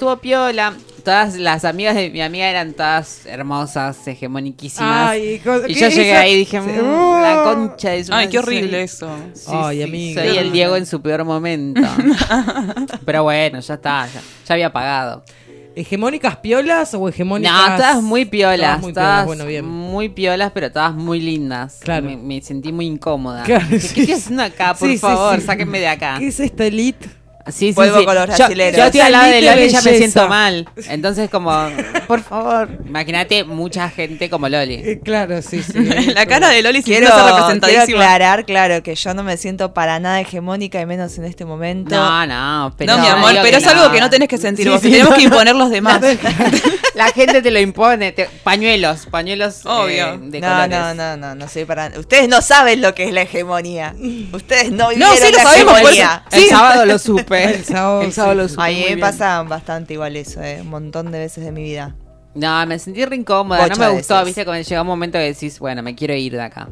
estuvo piola. Todas las amigas de mi amiga eran todas hermosas, hegemoniquísimas. Ay, y ¿qué yo llegué esa- ahí y dije, Sí. "Mm, la concha de su Ay, qué madre". horrible eso. Sí, Ay, sí, amiga. Soy el Diego en su peor momento. Pero bueno, ya está, ya, ya había pagado. ¿Hegemónicas piolas o hegemónicas? No, todas muy piolas, Todas muy todas piolas, bueno, bien. muy piolas, pero todas muy lindas. Claro. Me, me sentí muy incómoda. Claro, Dije, sí. ¿Qué estoy haciendo acá? Por Sí, sí, favor, sí. sáquenme de acá. ¿Qué es esta elite? Sí, sí, Vuelvo sí. con los Yo- brasileros. Yo, estoy al lado de Loli y ya me siento mal. Entonces, como, por favor, imagínate mucha gente como Loli. Eh, claro, sí, sí. La cara de Loli Quiero, representadísima. aclarar, claro, que yo no me siento para nada hegemónica y menos en este momento. No, no, pero no, mi no, amor, pero es algo que no tenés que sentir Sí, vos. sí, tenemos no, que no. imponer los demás. La gente te lo impone. te- pañuelos, pañuelos Obvio. eh, de no, colores. no, no, no, no soy para. Ustedes no saben lo que es la hegemonía. Ustedes no No, vivieron sí lo la sabemos, por hegemonía. El sábado lo supe. El sábado, El sábado sí. lo supe. A mí me pasa bastante igual eso, eh, un montón de veces de mi vida. No, me sentí re incómoda, no me gustó, veces. viste, cuando llega un momento que decís, bueno, me quiero ir de acá.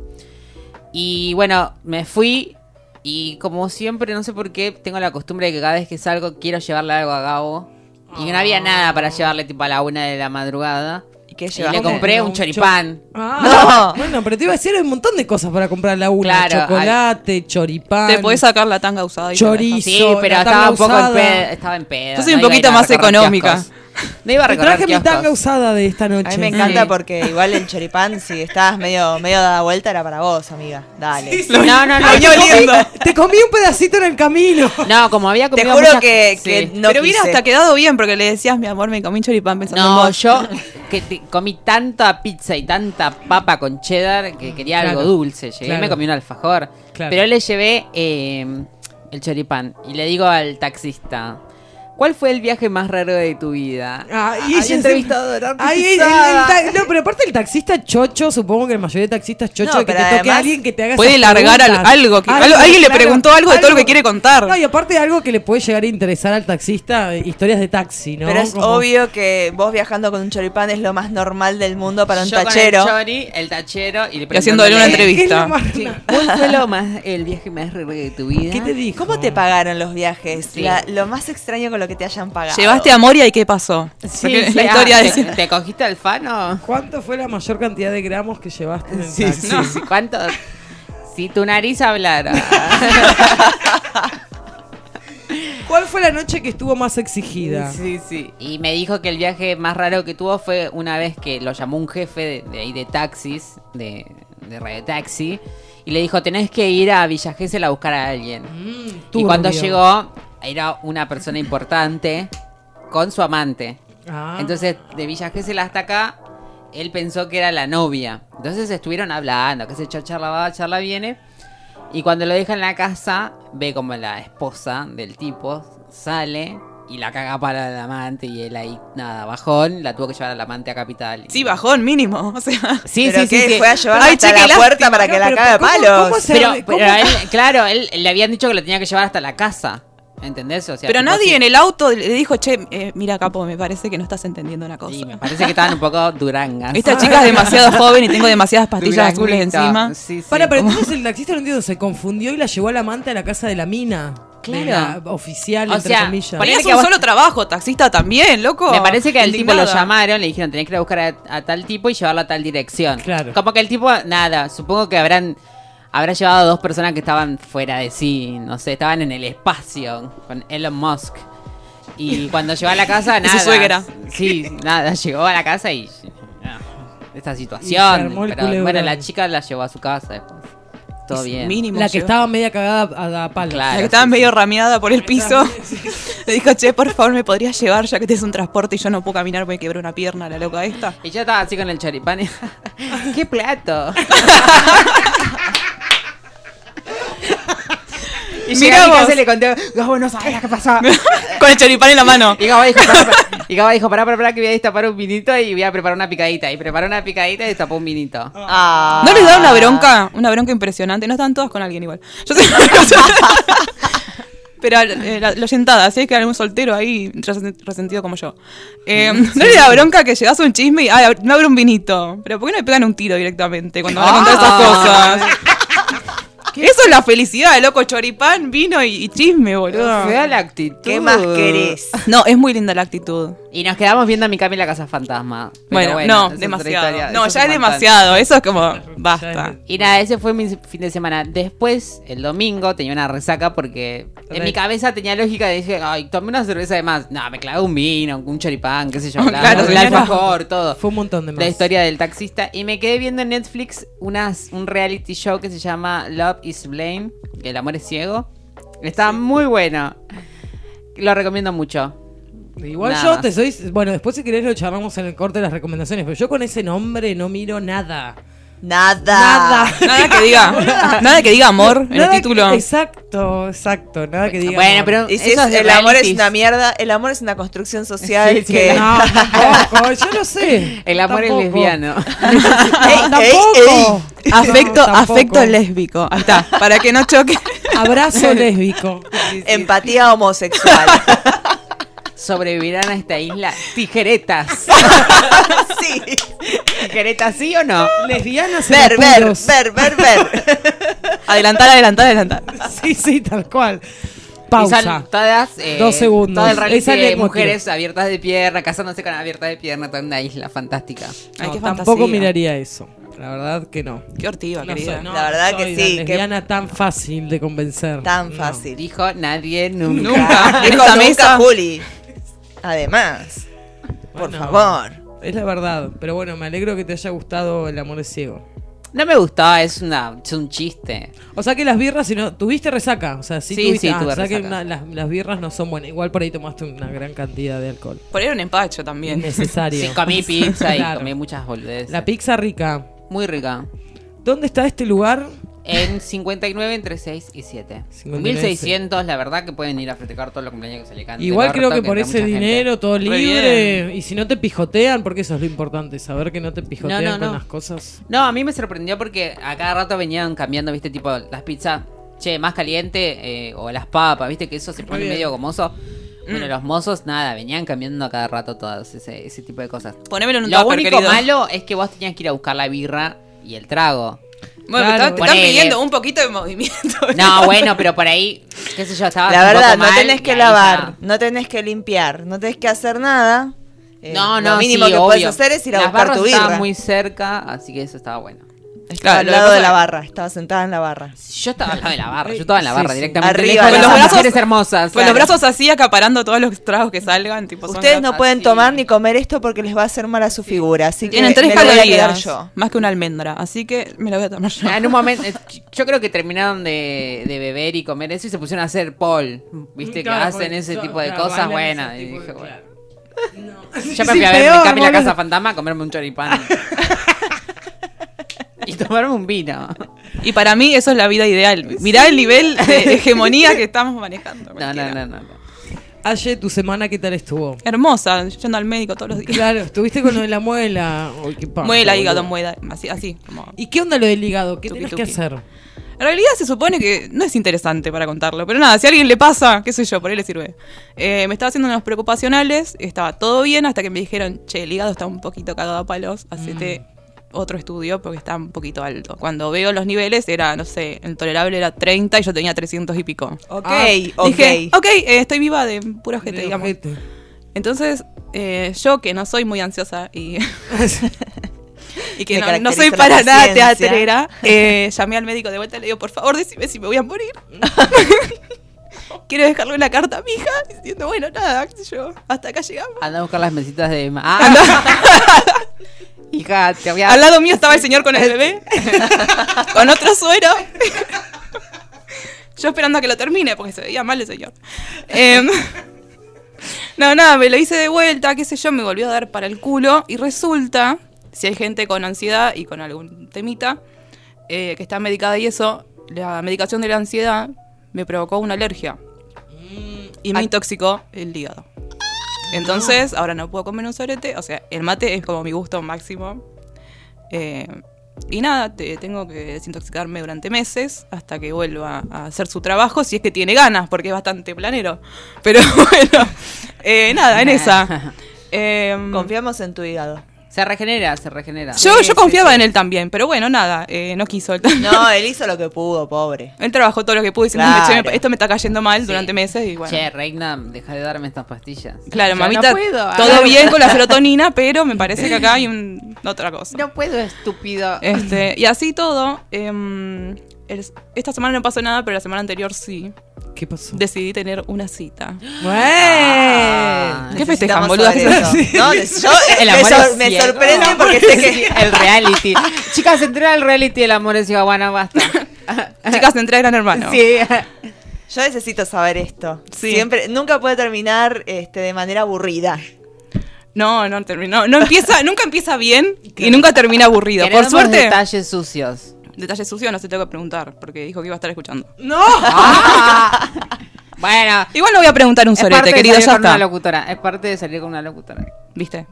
Y bueno, me fui y como siempre, no sé por qué, tengo la costumbre de que cada vez que salgo quiero llevarle algo a Gabo. Y no había nada para llevarle tipo a la una de la madrugada. ¿Y le compré un choripán. Ah, Bueno, pero te iba a decir, hay un montón de cosas para comprar la una. Claro, Chocolate, choripán. Te podés sacar la tanga usada. y Chorizo. Sí, pero la estaba tanga un poco en pedo, estaba en pedo. Yo soy no un poquito más económica. No iba a Te recorrer traje mi kioscos. tanga usada de esta noche. A mí me encanta Sí. porque igual el choripán, si estabas medio, medio dada vuelta, era para vos, amiga. Dale. No, no, no. Ay, te, comí, te comí un pedacito en el camino. No, como había Te comido juro muchas- que, sí. que no pero hubiera hasta quedado bien porque le decías, mi amor, me comí un choripán pensando en No, vos. yo que te- comí tanta pizza y tanta papa con cheddar que quería algo dulce. Llegué y me comí un alfajor. Claro. Pero le llevé eh, el choripán. Y le digo al taxista, ¿cuál fue el viaje más raro de tu vida? Ah, Ay, ella entrevistadora Ay, el- el- el ta- no, pero aparte el taxista chocho, supongo que la mayoría de taxistas chocho, No, que te toque alguien que te haga Puede largar al- algo que- algo- alguien le preguntó algo de todo lo que quiere contar. No, y aparte algo que le puede llegar a interesar al taxista, eh, historias de taxi, ¿no? Pero es Como- obvio que vos viajando con un choripán es lo más normal del mundo para un Yo con tachero. el chori, el tachero y, le Y haciéndole una preguntándole, ¿Qué es lo entrevista. más- sí, ¿Cuál fue lo más, el viaje más raro de tu vida? ¿Qué te dijo? ¿Cómo te pagaron los viajes? Sí. La- lo más extraño con lo que te hayan pagado. Llevaste a Moria y qué pasó. Sí, sí, la ah, historia ¿te, dice. ¿Te cogiste al fano? ¿Cuánto fue la mayor cantidad de gramos que llevaste en el Sí, taxi? sí, sí. ¿Cuánto? Si tu nariz hablara. ¿Cuál fue la noche que estuvo más exigida? Sí, sí. Y me dijo que el viaje más raro que tuvo fue una vez que lo llamó un jefe de, de ahí de taxis, de, de Radio Taxi, y le dijo, tenés que ir a Villa Gesell a buscar a alguien. Mm, y cuando llegó, era una persona importante con su amante. Ah. Entonces, de Villa Gesell hasta acá, él pensó que era la novia. Entonces estuvieron hablando, que se echó charla va, charla viene. Y cuando lo deja en la casa, ve como la esposa del tipo sale y la caga para el amante y él ahí, nada, bajón, la tuvo que llevar al amante a Capital. Sí, bajón mínimo. O sea, Sí, ¿Pero sí, qué? sí, sí. Fue a llevarla Ay, hasta che, la puerta para que la pero cague a ¿cómo- palos. cómo se- Pero, pero él, claro, él le habían dicho que lo tenía que llevar hasta la casa. ¿Entendés? O sea, pero nadie en el auto le dijo, che, eh, mira, capo, me parece que no estás entendiendo una cosa. Sí, me parece que estaban un poco durangas. Esta chica es demasiado joven y tengo demasiadas pastillas azules encima. Sí, sí. Para, pero ¿Cómo? entonces el taxista no entiendo, se confundió y la llevó al amante a la casa de la mina. De Claro. la oficial, O entre sea, comillas. que un vos- solo trabajo, taxista también, loco. Me parece que al tipo lo llamaron, le dijeron tenés que ir a buscar a, a tal tipo y llevarlo a tal dirección. Claro. Como que el tipo, nada, supongo que habrán habrá llevado a dos personas que estaban fuera de sí, no sé, estaban en el espacio con Elon Musk. Y cuando llegó a la casa, nada. su suegra. Sí, nada, llegó a la casa y. ah, Esta situación. Pero bueno, la chica la llevó a su casa después. Todo bien. Mínimo. La que llegó. estaba media cagada a, a palos. Claro. La que estaba sí, medio rameada por el piso. Le dijo, che, por favor, ¿me podrías llevar ya que te es un transporte y yo no puedo caminar porque me quebré una pierna, la loca esta? Y yo estaba así con el choripán. y- ¡Qué plato! Y Mirá vos. y le conté, Gabo, no sabes que pasó. Con el choripán en la mano. Y Gabo dijo, pará, pará. Y Gabo dijo, pará, pará, pará, que voy a destapar un vinito y voy a preparar una picadita. Y preparó una picadita y destapó un vinito. Ah. ¿No les da una bronca? Una bronca impresionante. No están todas con alguien igual. Yo sé- Pero eh, la, la oyentada, si hay que algún soltero ahí resen- resentido como yo. Eh, ¿No les da bronca que llegas a un chisme y ay, no abre un vinito? Pero ¿por qué no le pegan un tiro directamente cuando van a contar esas Ah. cosas? Eso es la felicidad, loco. Choripán, vino y, y chisme, boludo. Fea la actitud. ¿Qué más querés? No, es muy linda la actitud. Y nos quedamos viendo a Mikami en la casa fantasma. Pero Bueno, esa no, demasiado. no, eso ya es un demasiado. Eso es como, basta. Y nada, ese fue mi fin de semana. Después, el domingo, tenía una resaca porque en mi cabeza tenía lógica de decir, ay, tomé una cerveza de más. No, me clavé un vino, un choripán, qué sé yo, Claro, el señora. alfajor, todo. Fue un montón de más. La historia del taxista. Y me quedé viendo en Netflix unas, un reality show que se llama Love is Blame, que el amor es ciego. Está muy bueno. Lo recomiendo mucho. Igual Nada yo más. te soy. Bueno, después si querés lo charlamos en el corte de las recomendaciones, pero yo con ese nombre no miro nada. Nada. Nada. Nada que diga, nada que diga amor en el que- título. exacto, exacto. Nada que diga. Bueno, amor. pero eso es- el amor es una mierda, el amor es una construcción social Sí, sí, que... No, tampoco, yo no sé. El amor Tampoco. es lesbiano. No, Ey, tampoco. Afecto, No, tampoco. afecto lésbico. Ahí está, para que no choque. Abrazo lésbico. Empatía homosexual. Sobrevivirán a esta isla tijeretas. sí. ¿Tijeretas sí o no? Lesbianas en Ver, ver, ver, ver, ver. Adelantar, adelantar, adelantar. Sí, sí, tal cual. Y Pausa. son todas. eh, Dos segundos. Todo el Esa de mujeres abiertas de pierna, casándose con abiertas de pierna, toda una isla fantástica. Ay, No, qué tampoco fantasía. miraría eso. La verdad que no. Qué hortiva, No querida. soy- no La verdad que sí, la que- lesbiana tan fácil de convencer. Tan No. fácil. Dijo nadie nunca. Nunca. En Dijo esta nunca. Juli. Además. Por Bueno. favor. Es la verdad. Pero bueno, me alegro que te haya gustado El amor es ciego. No me gustó, es, una, es un chiste. O sea que las birras, si no, tuviste resaca. O sea, sí, Sí, tuviste. sí, ah, tuve o sea que una- las, las birras no son buenas. Igual por ahí tomaste una gran cantidad de alcohol. Por ahí era un empacho también. Innecesario. Sí, comí pizza y Claro. comí muchas boludeces. La pizza rica. Muy rica. ¿Dónde está este lugar? En 59 entre 6 y 7. 59, 1600, la verdad que pueden ir a festejar todos los cumpleaños que se le cante. Igual creo que por ese gente. dinero, todo Re libre. bien. Y si no te pijotean, porque eso es lo importante, saber que no te pijotean No, no, con no. las cosas. No, a mí me sorprendió porque a cada rato venían cambiando, viste, tipo las pizzas, che, más caliente, eh, o las papas, viste, que eso se pone bien. medio gomoso. Bueno, Mm. los mozos, nada, venían cambiando a cada rato todas ese, ese tipo de cosas. Ponémelo en un Lo tupper, único querido. malo es que vos tenías que ir a buscar la birra y el trago. Bueno, Claro, te están- te están pidiendo un poquito de movimiento. No, bueno, pero por ahí, qué sé yo, estaba La un verdad, poco no tenés que lavar, no tenés que limpiar, no tenés que hacer nada. Eh, No, no, Lo mínimo sí, que obvio. puedes hacer es ir a Las buscar tu birra. muy cerca, así que eso estaba bueno. Estaba Claro, al que lado de la barra, estaba sentada en la barra. Yo estaba al lado de la barra, yo estaba en la barra sí. directamente. Arriba, con los brazos- mujeres hermosas. Con los brazos así acaparando todos los tragos que salgan. Tipo, Ustedes no pueden así. tomar ni comer esto porque les va a hacer mal a su figura, así que Tienen tres me lo voy a quedar calorías. yo. Más que una almendra. Así que me la voy a tomar yo. En un momento, eh, yo creo que terminaron de, de beber y comer eso y se pusieron a hacer Paul. Viste que hacen ese tipo de claro, cosas buenas. Y dije, de- bueno. claro. Yo me Sí, fui a ver peor, mi Cami la casa fantasma a comerme un choripán. y tomarme un vino. Y para mí eso es la vida ideal. Mirá el nivel de hegemonía que estamos manejando. No, no, no, no. no. Aye, tu semana, ¿qué tal estuvo? Hermosa, yendo al médico todos los días. Claro, estuviste con lo de la muela. Uy, qué paja, Muela, boludo. hígado, muela, así, así. Como. ¿Y qué onda lo del hígado? ¿Qué Tuki, tenés que hacer? En realidad se supone que no es interesante para contarlo, pero nada, si a alguien le pasa, qué sé yo, por ahí le sirve. Eh, me estaba haciendo unos preocupacionales, estaba todo bien hasta que me dijeron, che, el hígado está un poquito cagado a palos, hacete otro estudio porque está un poquito alto. Cuando veo los niveles era, no sé, el tolerable era 30 y yo tenía 300 y pico. Ok, Ah, ok. Dije, ok, eh, estoy viva de pura gente, De digamos. Entonces, eh, yo que no soy muy ansiosa y, y que no, no soy para nada teatrera, eh, llamé al médico de vuelta y le digo, por favor, decime si me voy a morir. Quiero dejarle una carta a mi hija diciendo, bueno, nada, qué sé yo, hasta acá llegamos. Anda a buscar las mesitas de... ma- Ah. Hija, te voy a... Al lado mío estaba el señor con el bebé, con otro suero. Yo esperando a que lo termine, porque se veía mal el señor. Em, no, nada, me lo hice de vuelta, qué sé yo, me volvió a dar para el culo. Y resulta, si hay gente con ansiedad y con algún temita, eh, que está medicada y eso, la medicación de la ansiedad me provocó una alergia. Y me intoxicó el hígado. Entonces, ahora no puedo comer un sorete. O sea, el mate es como mi gusto máximo. Eh, y nada, te- tengo que desintoxicarme durante meses hasta que vuelva a hacer su trabajo, si es que tiene ganas, porque es bastante planero. Pero bueno, eh, nada, en esa. Eh, Confiamos en tu hígado. Se regenera, se regenera. Yo, Sí, yo confiaba sí. en él también, pero bueno, nada, eh, no quiso. Él, No, él hizo lo que pudo, pobre. él trabajó todo lo que pudo diciendo, Claro. "Che, me- esto me está cayendo mal Sí. durante meses y bueno. Che, Reina, deja de darme estas pastillas. Claro, Ya mamita, no puedo. todo Ah. bien con la serotonina, pero me parece que acá hay un, otra cosa. No puedo, estúpido. Este, y así todo, em, el- esta semana no pasó nada, pero la semana anterior sí. ¿Qué pasó? Decidí tener una cita. Ah. ¿Qué festejan. No, yo, El me, amor sor- me sorprende El amor porque es sé que. El reality. Chicas, entré al reality del amor es bueno, basta. Chicas, entré a Gran Hermano. Sí. yo necesito saber esto. Sí. Siempre, nunca puede terminar este, de manera aburrida. No, no terminó. No empieza, nunca empieza bien y nunca termina aburrido. Por suerte. detalles sucios. Detalles sucios no se tengo que preguntar, porque dijo que iba a estar escuchando. ¡No! Ah. bueno. Igual no voy a preguntar un Es sorete, parte de querido, salir ya con una está. locutora. Es parte de salir con una locutora. ¿Viste?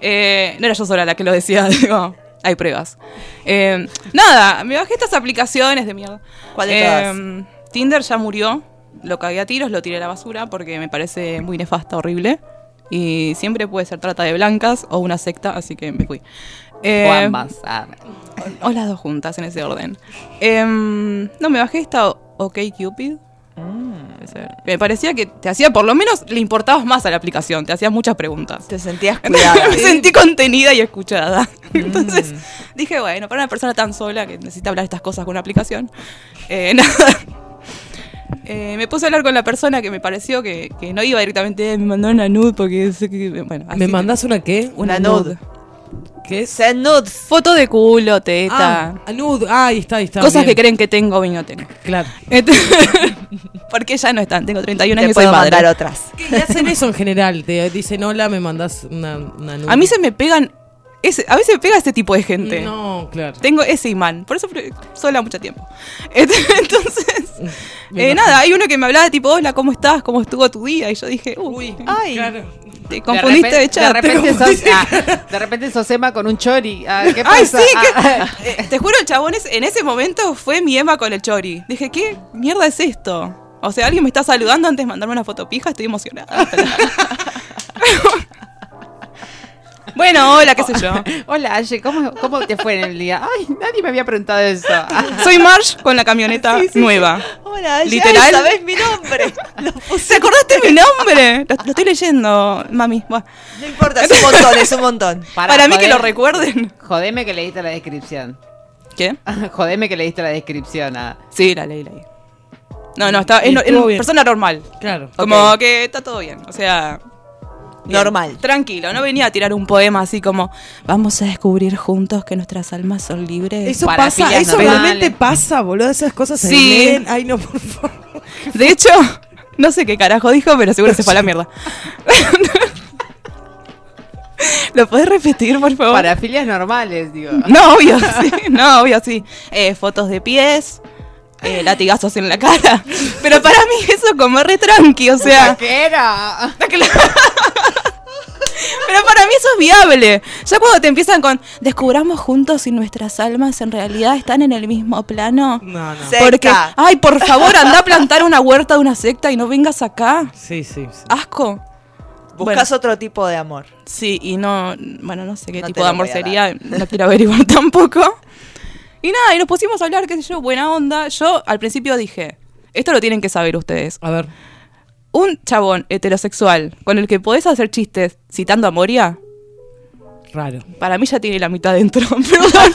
Eh, no era yo sola la que lo decía, digo, hay pruebas. Eh, nada, me bajé estas aplicaciones de mierda. ¿Cuál de Eh, Tinder ya murió, lo cagué a tiros, lo tiré a la basura porque me parece muy nefasta, horrible. Y siempre puede ser trata de blancas o una secta, así que me fui. Eh, o ambas. Ah. O las dos juntas en ese orden. Em, no, me bajé esta OK Cupid. Ser. Me parecía que te hacía, por lo menos, le importabas más a la aplicación, te hacías muchas preguntas. Te sentías cuidada. me sentí contenida y escuchada. Entonces dije, bueno, para una persona tan sola que necesita hablar estas cosas con una aplicación, eh, nada. Eh, me puse a hablar con la persona que me pareció que, que no iba directamente, "Eh, me mandó una nude porque sé que. Bueno, así ¿Me que- mandas una qué? una Una nude. nude. ¿Qué es? Send nudes. Foto de culo, teta. Ah, nude. Ah, ahí está, ahí está. Cosas bien. que creen que tengo y no tengo. Claro. Porque ya no están, tengo 31 Te años y soy puedo madre. mandar otras. Y hacen eso en general. Te dicen, hola, me mandas una, una nude. A mí se me pegan, ese, a veces me pega este tipo de gente. No, claro. Tengo ese imán, por eso sola mucho tiempo. Entonces, Me eh, nada, hay uno que me hablaba tipo, hola, ¿cómo estás? ¿Cómo estuvo tu día? Y yo dije, uy, Ay, Claro. te confundiste de, repente, chat. De repente, Te sos, confundiste. ah, de repente sos Emma con un chori. Ah, ¿Qué Ay, sí, Ah, que, te juro, el chabón es- en ese momento fue mi Emma con el chori. Dije, ¿qué mierda es esto? O sea, alguien me está saludando antes de mandarme una foto pija, estoy emocionada. Bueno, hola, qué sé yo. Hola, Aye, ¿cómo, ¿cómo te fue en el día? Ay, nadie me había preguntado eso. Soy Marsh con la camioneta nueva. Hola, Literal. Literal. ¿sabes mi nombre? ¿Se acordaste mi nombre? Lo, lo estoy leyendo, mami. Buah. No importa, es un montón, es un montón. Para, mí que lo recuerden. Jodeme que leíste la descripción. ¿Qué? Jodeme que leíste la descripción. ah. Sí, la leí, la leí. No, no, está, es, no- es persona normal. Claro. Como que está todo bien. O sea. Bien. Normal. Tranquilo, no venía a tirar un poema así como vamos a descubrir juntos que nuestras almas son libres. Eso Para pasa, eso normales. realmente pasa, boludo. Esas cosas se Sí. leen. Ay, no, por favor. De hecho, no sé qué carajo dijo, pero seguro se fue a la mierda. ¿Lo podés repetir, por favor? Para filias normales, digo. No, obvio, sí. No, obvio, sí. Eh, fotos de pies, eh, latigazos en la cara. Pero para mí eso como re tranqui, o sea... ¿Qué era? Pero para mí eso es viable. Ya cuando te empiezan con descubramos juntos si nuestras almas en realidad están en el mismo plano. No, no. Porque, Secta. ay, por favor, anda a plantar una huerta de una secta y no vengas acá. Sí, sí. sí. Asco. Buscas Bueno. otro tipo de amor. Sí, y no, bueno, no sé qué No tipo de amor sería, no quiero averiguar tampoco. Y nada, y nos pusimos a hablar, qué sé yo, buena onda. Yo al principio dije, esto lo tienen que saber ustedes. A ver. Un chabón heterosexual con el que podés hacer chistes citando a Moria, Raro. para mí ya tiene la mitad dentro. Perdón.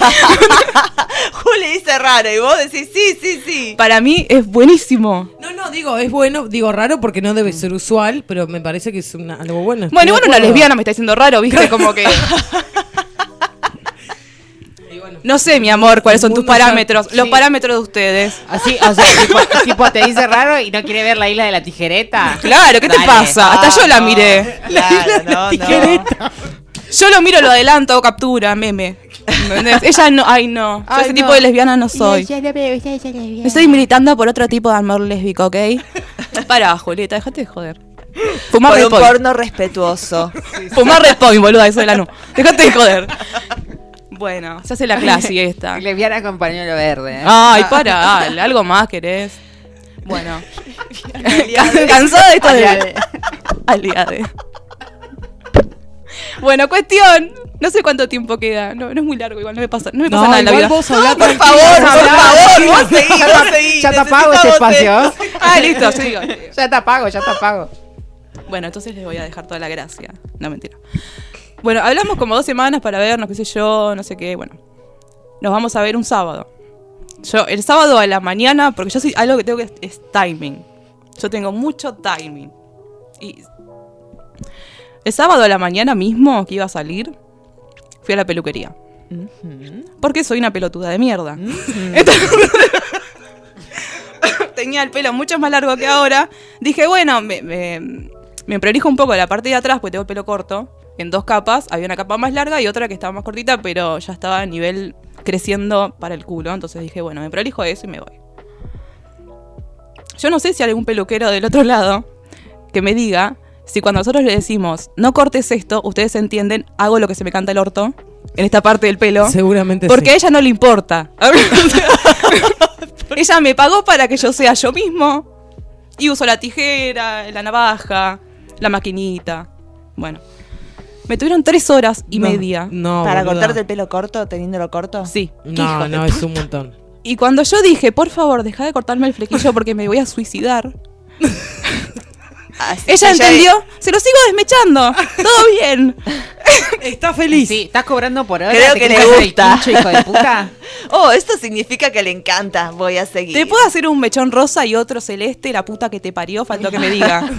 Juli dice raro y vos decís sí, sí, sí. para mí es buenísimo. No, no, digo, es bueno, digo raro porque no debe ser usual, pero me parece que es una- algo bueno. Bueno, igual una acuerdo. lesbiana me está diciendo raro, viste, como que... No sé, mi amor, cuáles son tus parámetros. Los sí. parámetros de ustedes. Así, o sea, tipo, tipo, te dice raro y no quiere ver la isla de la tijereta. Claro, ¿qué te pasa? Hasta Ah, yo la no. miré. Claro, no, no. Tijereta. Yo lo miro, lo adelanto, captura, meme. ¿Entendés? Ella no, ay no. Yo Ay, ese no. tipo de lesbiana no soy. Estoy militando por otro tipo de amor lésbico, ¿ok? Pará, Julieta, déjate de joder. Fumar Por un porno respetuoso. Fumar Red Point, boluda, eso de la nu. Déjate de joder. Bueno, se hace la clase esta. Lesbiana con pañuelo verde. ¿eh? Ay, para, algo más querés. Bueno. Aliade. Cansada de esto de... Aliade. Aliade. Bueno, cuestión No sé cuánto tiempo queda. No, no es muy largo, igual no me pasa, no me pasa No, nada en la vida. vos hablá por favor, por favor, tranquila. vos seguí, vos seguí. Ya te apago este espacio. Ah, listo, sigo. Ya te apago, ya te apago. Bueno, entonces les voy a dejar toda la gracia. No, mentira. Bueno, hablamos como dos semanas para vernos, qué sé yo, no sé qué. Bueno, nos vamos a ver un sábado. Yo, el sábado a la mañana, porque yo soy algo que tengo que es timing. Yo tengo mucho timing. Y el sábado a la mañana mismo que iba a salir, fui a la peluquería. Porque soy una pelotuda de mierda. Entonces- tenía el pelo mucho más largo que ahora. Dije, bueno, me, me, me prolijo un poco la parte de atrás, porque tengo el pelo corto, en dos capas. Había una capa más larga y otra que estaba más cortita, pero ya estaba a nivel creciendo para el culo. Entonces dije, bueno, me prolijo eso y me voy. Yo no sé si hay algún peluquero del otro lado que me diga si cuando nosotros le decimos, no cortes esto, ustedes entienden, hago lo que se me canta el orto en esta parte del pelo. Seguramente Porque a ella no le importa. Ella me pagó para que yo sea yo mismo. Y uso la tijera, la navaja, la maquinita. Bueno. Me tuvieron tres horas y No, media. No, ¿Para boluda. cortarte el pelo corto, teniéndolo corto? Sí. No, no, es un montón. Y cuando yo dije, por favor, deja de cortarme el flequillo porque me voy a suicidar. Así Ella entendió, se lo sigo desmechando. Todo bien. Está feliz. Sí, ¿estás cobrando por hora? Creo ¿Te que le gusta. quincho, hijo de puta? Oh, esto significa que le encanta. Voy a seguir. Te puedo hacer un mechón rosa y otro celeste, la puta que te parió, faltó que me diga.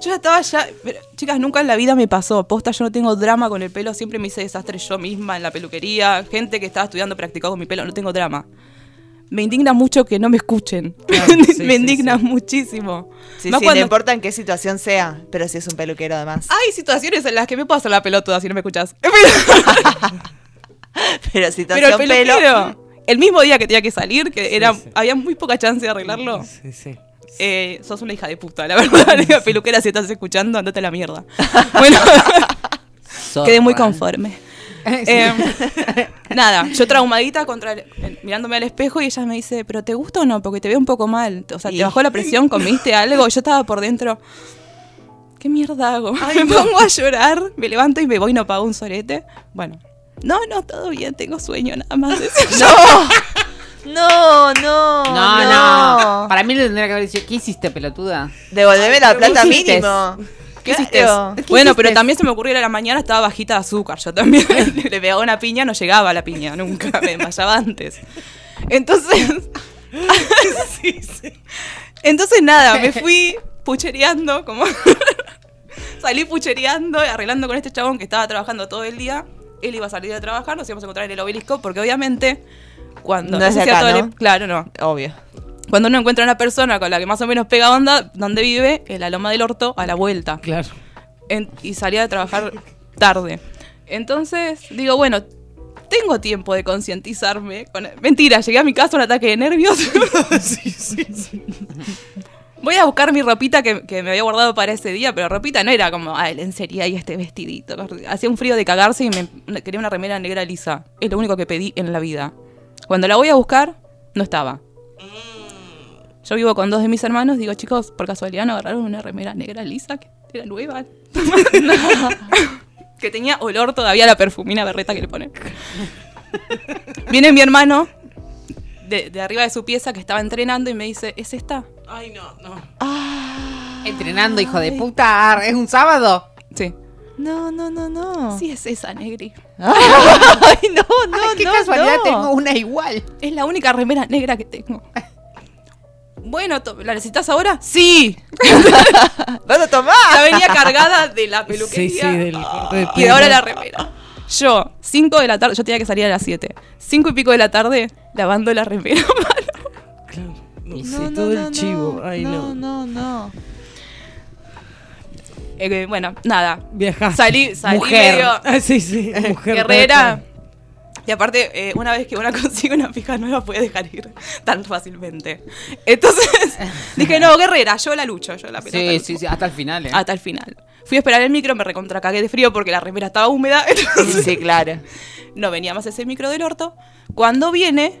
Yo ya estaba ya. pero, chicas, nunca en la vida me pasó. Posta, yo no tengo drama con el pelo, siempre me hice desastre yo misma en la peluquería. Gente que estaba estudiando practicó con mi pelo, no tengo drama. Me indigna mucho que no me escuchen. Claro, sí, me sí, indigna sí. muchísimo. Sí, Más sí, cuando- no importa en qué situación sea, pero si es un peluquero además. Hay situaciones en las que me puedo hacer la pelotuda si no me escuchas. Pero Pero el situación pelo. peluquero, el mismo día que tenía que salir, que era, había muy poca chance de arreglarlo. Sí, sí. Eh, sos una hija de puta, la verdad. La peluquera, si estás escuchando, andate a la mierda. Bueno, quedé muy conforme. Eh, nada, yo traumadita contra el- el- mirándome al espejo y ella me dice, pero ¿te gusta o no? Porque te veo un poco mal. O sea, ¿te bajó la presión? ¿Comiste algo? Yo estaba por dentro. ¿Qué mierda hago? me pongo a llorar, me levanto y me voy y no pago un sorete. Bueno, no, no, todo bien, tengo sueño nada más. No, no, No, no, Para mí le tendría que haber dicho, ¿qué hiciste, pelotuda? Devolveme la ¿qué plata mínimo. ¿Qué hiciste? Claro. ¿Qué Bueno, hiciste? pero también se me ocurrió ir a la mañana, estaba bajita de azúcar. Yo también le pegaba una piña, no llegaba a la piña nunca, me desmayaba antes. Entonces. Entonces nada, me fui puchereando, como. Salí puchereando, arreglando con este chabón que estaba trabajando todo el día. Él iba a salir a trabajar, nos íbamos a encontrar en el obelisco, porque obviamente. Cuando. No es de a Claro, no. Obvio. Cuando uno encuentra una persona con la que más o menos pega onda, donde vive, en la loma del orto, a la vuelta. Claro. En- y salía de trabajar tarde. Entonces, digo, bueno, tengo tiempo de concientizarme. con- Mentira, llegué a mi casa un ataque de nervios. Voy a buscar mi ropita que, que me había guardado para ese día, pero ropita no era como, ah, lencería y este vestidito. Hacía un frío de cagarse y me quería una remera negra lisa. Es lo único que pedí en la vida. Cuando la voy a buscar, no estaba. Yo vivo con dos de mis hermanos, digo, chicos, por casualidad no agarraron una remera negra lisa que era nueva. que tenía olor todavía a la perfumina berreta que le ponen. Viene mi hermano de, de arriba de su pieza que estaba entrenando y me dice, ¿es esta? Ay, no, no. Entrenando, hijo de puta. ¿Es un sábado? Sí. No, no, no, no. Sí, es esa, Negri. Ay, no, no, Ay, qué no, casualidad, no. tengo una igual. Es la única remera negra que tengo. Bueno, ¿la necesitas ahora? Sí. ¿Vas a tomar? Ya venía cargada de la Sí, peluquería. sí, del corte de Y ahora la remera. Yo, 5 de la tarde, yo tenía que salir a las 7. 5 y pico de la tarde, lavando la remera. Claro. No, Y sé, No, no, todo no, el chivo. no, Ay, no, no. no, no. Eh, bueno, nada. Viajaste. Salí, salí Mujer. medio Ah, sí, sí. Mujer. guerrera. Y aparte, eh, una vez que uno consigue una fija nueva, puede dejar ir tan fácilmente. Entonces, dije, no, guerrera, yo la lucho, yo la pelota Sí, sí, sí, hasta el final, ¿eh? Hasta el final. Fui a esperar el micro, me recontra cagué de frío porque la remera estaba húmeda. Entonces, Sí, claro. no venía más ese micro del orto. Cuando viene,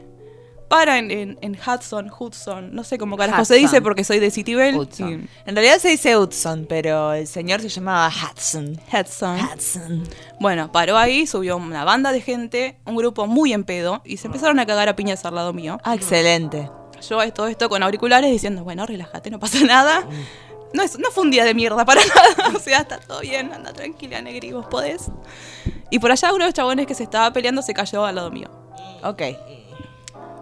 para en, en, en Hudson, Hudson, no sé cómo carajo se Hudson. dice porque soy de. Hudson. y- En realidad se dice Hudson, pero el señor se llamaba Hudson. Hudson. Hudson. Bueno, paró ahí, subió una banda de gente, un grupo muy en pedo, y se empezaron a cagar a piñas al lado mío. Ah, excelente. Yo todo esto con auriculares diciendo, bueno, relájate, no pasa nada. No, es, no fue un día de mierda para nada. O sea, está todo bien, anda tranquila, negri, vos podés. Y por allá uno de los chabones que se estaba peleando se cayó al lado mío. Ok.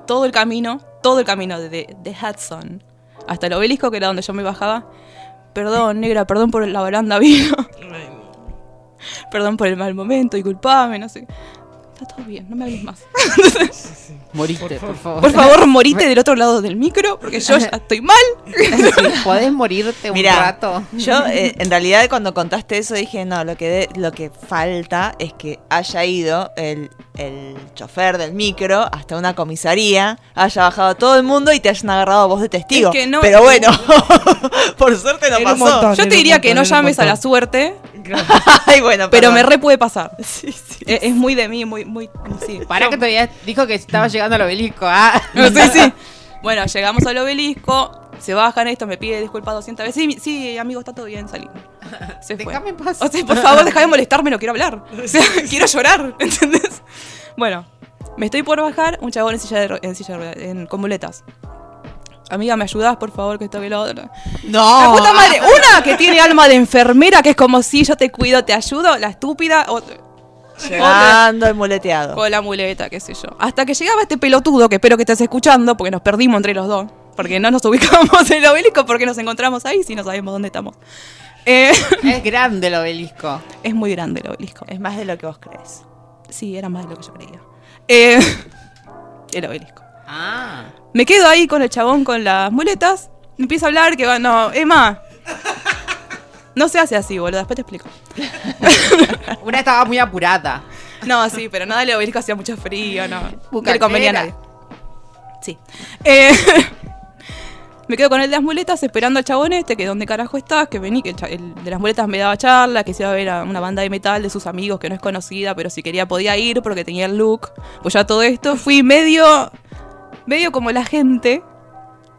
Todo el camino, todo el camino de, de Hudson hasta el obelisco, que era donde yo me bajaba. Perdón, negra, perdón por la baranda vino. Perdón por el mal momento, disculpame, no sé. Está todo bien, no me hables más. Moriste, por favor. Por favor, morite del otro lado del micro, porque yo ya estoy mal. ¿Podés morirte un Mira, rato? yo eh, en realidad cuando contaste eso dije, no, lo que, de- lo que falta es que haya ido el, el chofer del micro hasta una comisaría, haya bajado a todo el mundo y te hayan agarrado a vos de testigo. Es que no- Pero bueno, por suerte no pasó. montón. Yo te diría que no llames a la montón. Suerte, Ay, bueno, pero perdón. me re puede pasar. Sí, sí. Es, es muy de mí, muy, muy, sí. Pará Yo- que todavía dijo que estaba llegando al obelisco. Ah. No, sí, sí. Bueno, llegamos al obelisco, se bajan esto, me pide disculpas 200 veces. Sí, sí, amigo, está todo bien, salí. Se fue. Déjame en paz. O sea, por favor, deja de molestarme, no quiero hablar. O sea, quiero llorar, ¿entendés? Bueno, me estoy por bajar, un chabón en silla de, en silla de en, con muletas. Amiga, ¿me ayudás, por favor, que estoy lo La No. puta madre, una que tiene alma de enfermera, que es como si yo te cuido, te ayudo, la estúpida, o- Llegando el muleteado. con la muleta, qué sé yo. Hasta que llegaba este pelotudo, que espero que estés escuchando, porque nos perdimos entre los dos. Porque no nos ubicamos en el obelisco, porque nos encontramos ahí si no sabemos dónde estamos. Eh, Es grande el obelisco. es muy grande el obelisco. Es más de lo que vos crees. Sí, era más de lo que yo creía. Eh, el obelisco. Ah. Me quedo ahí con el chabón con las muletas. Empieza a hablar que va, no, Emma. No se hace así, boludo, después te explico. Una estaba muy apurada. No, sí, pero nada, el obelisco hacía mucho frío, no. No le convenía a nadie. Sí. Eh, me quedo con el de las muletas esperando al chabón este, que dónde carajo estás, que vení, que el, el de las muletas me daba charla, que se iba a ver a una banda de metal de sus amigos que no es conocida, pero si quería podía ir porque tenía el look. Pues ya todo esto fui medio, medio como la gente.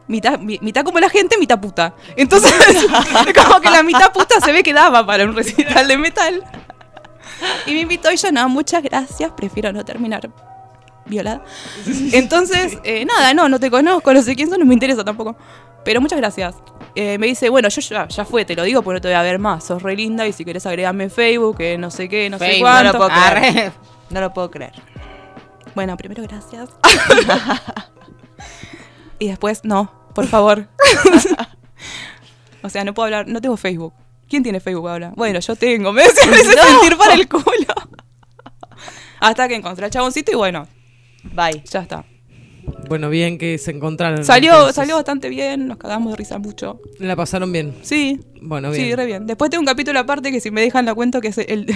Mitad, mi- mitad como la gente, mitad puta. Entonces, como que la mitad puta se ve que daba para un recital de metal. Y me invitó y yo, no, muchas gracias, prefiero no terminar violada. Entonces, eh, nada, no, no te conozco, no sé quién son, no me interesa tampoco. Pero muchas gracias. Eh, me dice, bueno, yo ya, ya fue, te lo digo porque no te voy a ver más. Sos re linda y si querés agregarme en Facebook, que no sé qué, no sé cuánto. no lo puedo creer. No lo puedo creer. Bueno, primero gracias. y después, no, por favor. o sea, no puedo hablar, no tengo Facebook. ¿Quién tiene Facebook ahora? Bueno, yo tengo, me hace sentir para el culo. Hasta que encontré al chaboncito y bueno, Bye. ya está. Bueno, bien que se encontraron. Salió, entonces. salió bastante bien, nos cagamos de risa mucho. La pasaron bien. Sí. Bueno, Sí, bien. re bien. Después tengo un capítulo aparte que si me dejan la cuento que es el,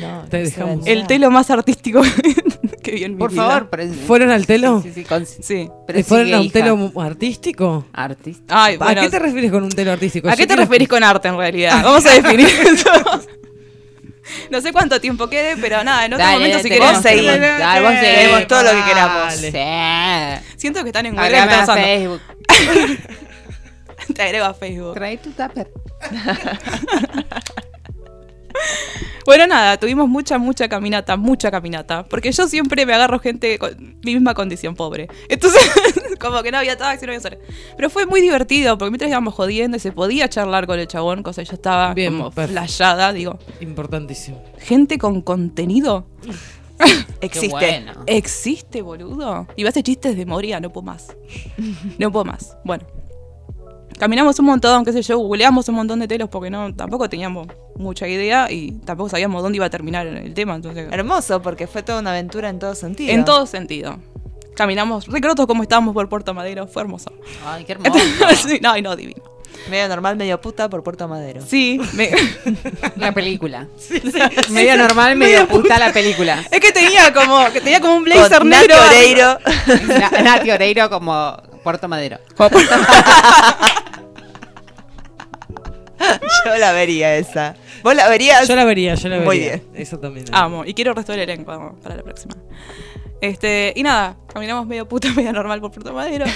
No, Te dejamos. el telo más artístico que vi en mi Por vida. favor, ¿Fueron al telo? Sí, sí, sí, con- Sí. pero ¿Y ¿Fueron a un telo artístico? Artista. Ay, bueno, ¿A qué te refieres con un telo artístico? ¿A Yo qué te quiero- referís con arte en realidad? Vamos a definir eso. No sé cuánto tiempo quede, pero nada, en otro Dale, momento si te queremos. Vos seguí. Dale, vos seguí. Queremos todo lo que queramos. Sí. Siento que están en huelga. Agrégame ¿qué a? Facebook. Te agrego a Facebook. Trae tu tupper. Bueno, nada, tuvimos mucha, mucha caminata, mucha caminata. Porque yo siempre me agarro gente con mi misma condición, pobre. Entonces, como que no había taxi, no había sol. Pero fue muy divertido, porque mientras íbamos jodiendo y se podía charlar con el chabón, cosa que yo estaba Bien, como flashada, digo. Importantísimo. Gente con contenido. Existe. bueno. ¿Existe, boludo? Y va a hacer chistes de Moria, no puedo más. No puedo más. Bueno. Caminamos un montón, qué sé yo, googleamos un montón de telos porque no, tampoco teníamos mucha idea y tampoco sabíamos dónde iba a terminar el tema. Entonces, Hermoso, porque fue toda una aventura en todo sentido. en todo sentido. Caminamos recrotos como estábamos por Puerto Madero, fue hermoso. Ay, qué hermoso. sí, no, no, divino. Medio normal, medio puta por Puerto Madero. Sí, me- La película. Medio normal, medio puta la película. es que tenía como, que tenía como un Con blazer Nati negro. Oreiro. Na- Nati Oreiro como Puerto Madero. Yo la vería esa. ¿Vos la verías? Yo la vería, yo la vería. Muy bien. Eso también. Amo, y quiero el resto del elenco vamos, para la próxima. Este, y nada, caminamos medio puta, medio normal por Puerto Madero.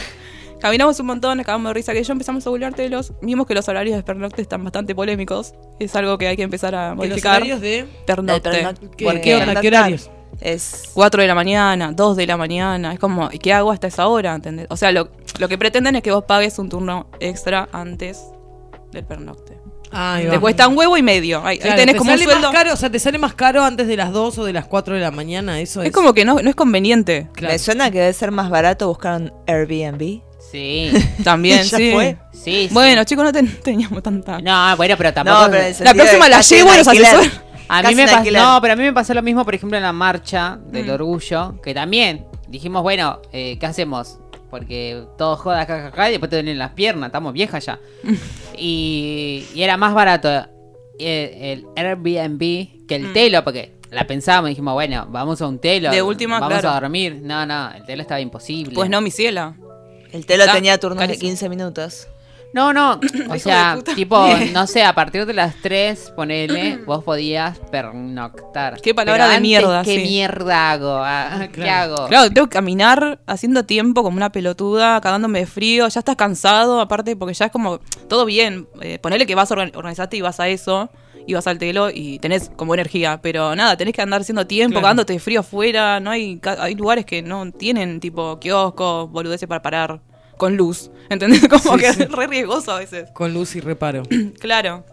Caminamos un montón, nos cagamos de risa que yo empezamos a googlear telos. Vimos que los horarios de pernocte están bastante polémicos. Es algo que hay que empezar a Que los modificar. horarios de... Pernocte. ¿Qué, Porque qué onda? ¿Qué horarios? Es 4 de la mañana, 2 de la mañana. Es como, ¿y qué hago hasta esa hora? ¿Entendés? O sea, lo, lo que pretenden es que vos pagues un turno extra antes del pernocte. Ahí va. Te cuesta un huevo y medio. Ahí, ahí Claro, tenés te como un sale sueldo. Más caro, o sea, te sale más caro antes de las 2 o de las 4 de la mañana, eso es. Es como que no, no es conveniente. Claro. Me suena que debe ser más barato buscar un Airbnb. Sí. También, Ya sí. fue. Sí, sí. Bueno, chicos, no ten- teníamos tanta. No, bueno, pero tampoco. No, pero La próxima la llevo un y los. A mí me un pasó, no, pero a mí me pasó lo mismo, por ejemplo, en la marcha del Mm. orgullo, que también dijimos, bueno, eh, ¿qué hacemos? Porque todo joda acá, acá, acá, y después te duelen las piernas, estamos viejas ya. y, y era más barato eh, el Airbnb que el Mm. telo, porque la pensábamos, dijimos, bueno, vamos a un telo, De última, vamos claro. a dormir. No, no, el telo estaba imposible. Pues no, mi ciela. El telo tenía turnos de carísimo. 15 minutos. No, no, o sea, tipo, no sé, a partir de las 3, ponele, vos podías pernoctar. Qué palabra Pero de antes, mierda, ¿Qué sí. mierda hago? Ah, ¿Qué Claro. hago? Claro, tengo que caminar haciendo tiempo como una pelotuda, cagándome de frío, ya estás cansado, aparte, porque ya es como todo bien. Eh, ponele que vas a organ- organizarte y vas a eso, y vas al telo y tenés como energía, pero nada, tenés que andar haciendo tiempo, Claro. cagándote de frío afuera, no hay, hay lugares que no tienen tipo kioscos, boludeces para parar con luz, ¿entendés? Como Sí, que sí. es re riesgoso a veces. Con luz y reparo. Claro.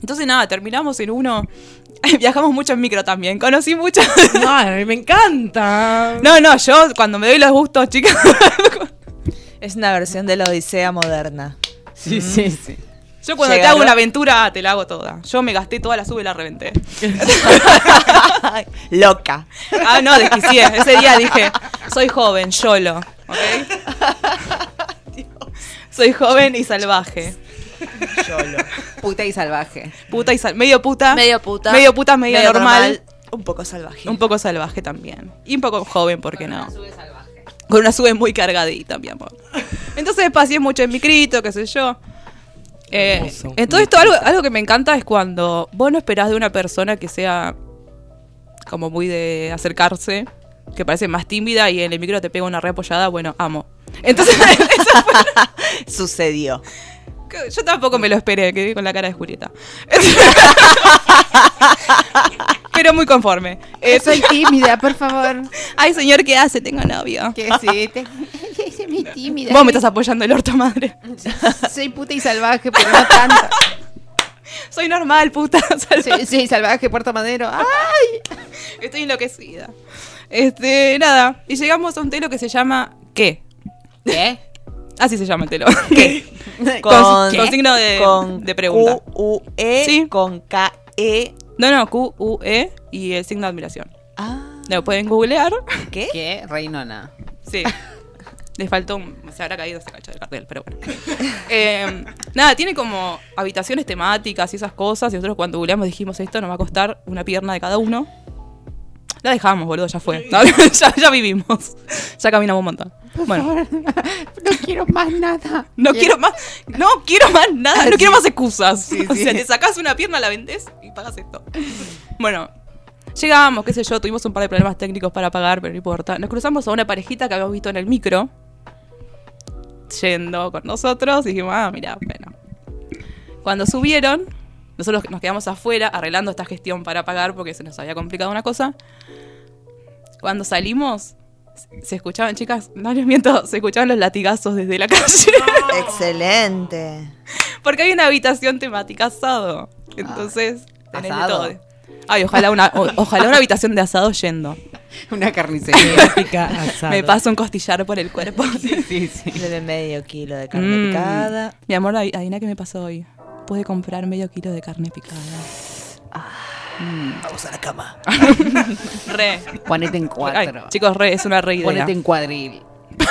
Entonces nada, terminamos en uno. Viajamos mucho en micro también. Conocí mucho. No, a mí me encanta. no, no, yo cuando me doy los gustos, chicas. Es una versión de la Odisea moderna. Sí, sí, sí. Yo cuando te hago una aventura, te la hago toda. Yo me gasté toda la sube y la reventé. Loca. Ah, no, desquicié. Ese día dije, soy joven, YOLO. ¿Ok? Soy joven y salvaje. Puta y salvaje. Puta y sal medio puta. Medio puta. Medio puta, medio, normal. Un poco salvaje. Un poco salvaje también. Y un poco joven, ¿por qué no? Con una sube muy cargadita, mi amor. Entonces pasé mucho en mi crito, qué sé yo. Eh, Hermoso. en todo esto, algo, algo que me encanta es cuando vos no esperás de una persona que sea como muy de acercarse, que parece más tímida y en el micro te pega una reapoyada, bueno, amo. Entonces, eso fue- Sucedió. que yo tampoco me lo esperé, quedé con la cara de Julieta. Pero muy conforme. Eh, Soy tímida, por favor. Ay, señor, ¿qué hace? Tengo novio. Que sí, te... soy muy tímida. Vos me estás apoyando el orto madre. Soy puta y salvaje, pero no tanto. Soy normal, puta. Sí, sí, salvaje, Puerto Madero. ¡Ay! Estoy enloquecida. Este, nada. Y llegamos a un telo que se llama ¿Qué? ¿Qué? Así se llama el telo. ¿Qué? Con, con signo de- con de pregunta. Q-U-E Sí. con K-E. No, no, Q, U, E y el signo de admiración. Ah, Lo pueden googlear. ¿qué? ¿Qué? Reinona. Sí. Le faltó un. Se habrá caído ese cacho del cartel, pero bueno. Eh, nada, tiene como habitaciones temáticas y esas cosas. Y nosotros cuando googleamos dijimos esto nos va a costar una pierna de cada uno. La dejamos, boludo, ya fue. No, ya, ya vivimos. Ya caminamos un montón. Bueno, No quiero más nada. no quiero más. No quiero más nada. No Sí. quiero más excusas. Sí, o sí. sea, te sacás una pierna, la vendés y pagas esto. Bueno, llegamos, qué sé yo, tuvimos un par de problemas técnicos para pagar, pero no importa. Nos cruzamos a una parejita que habíamos visto en el micro, yendo con nosotros, y dijimos, ah, mira, bueno. Cuando subieron, nosotros nos quedamos afuera arreglando esta gestión para pagar porque se nos había complicado una cosa. Cuando salimos, se escuchaban, chicas, no les miento, se escuchaban los latigazos desde la calle. Excelente. Porque hay una habitación temática asado. Entonces, tenés de ¿asado? todo. Ay, ojalá una, o- ojalá una habitación de asado yendo. Una carnicería. Temática asada. Me paso un costillar por el cuerpo. sí, sí. Debe medio kilo de carne Mm. picada. Mi amor, adi- adivina qué me pasó hoy. Pude comprar medio kilo de carne picada. Vamos a la cama. Re. Ponete en Ay, cuatro. chicos, re, es una re idea. Ponete en cuadril.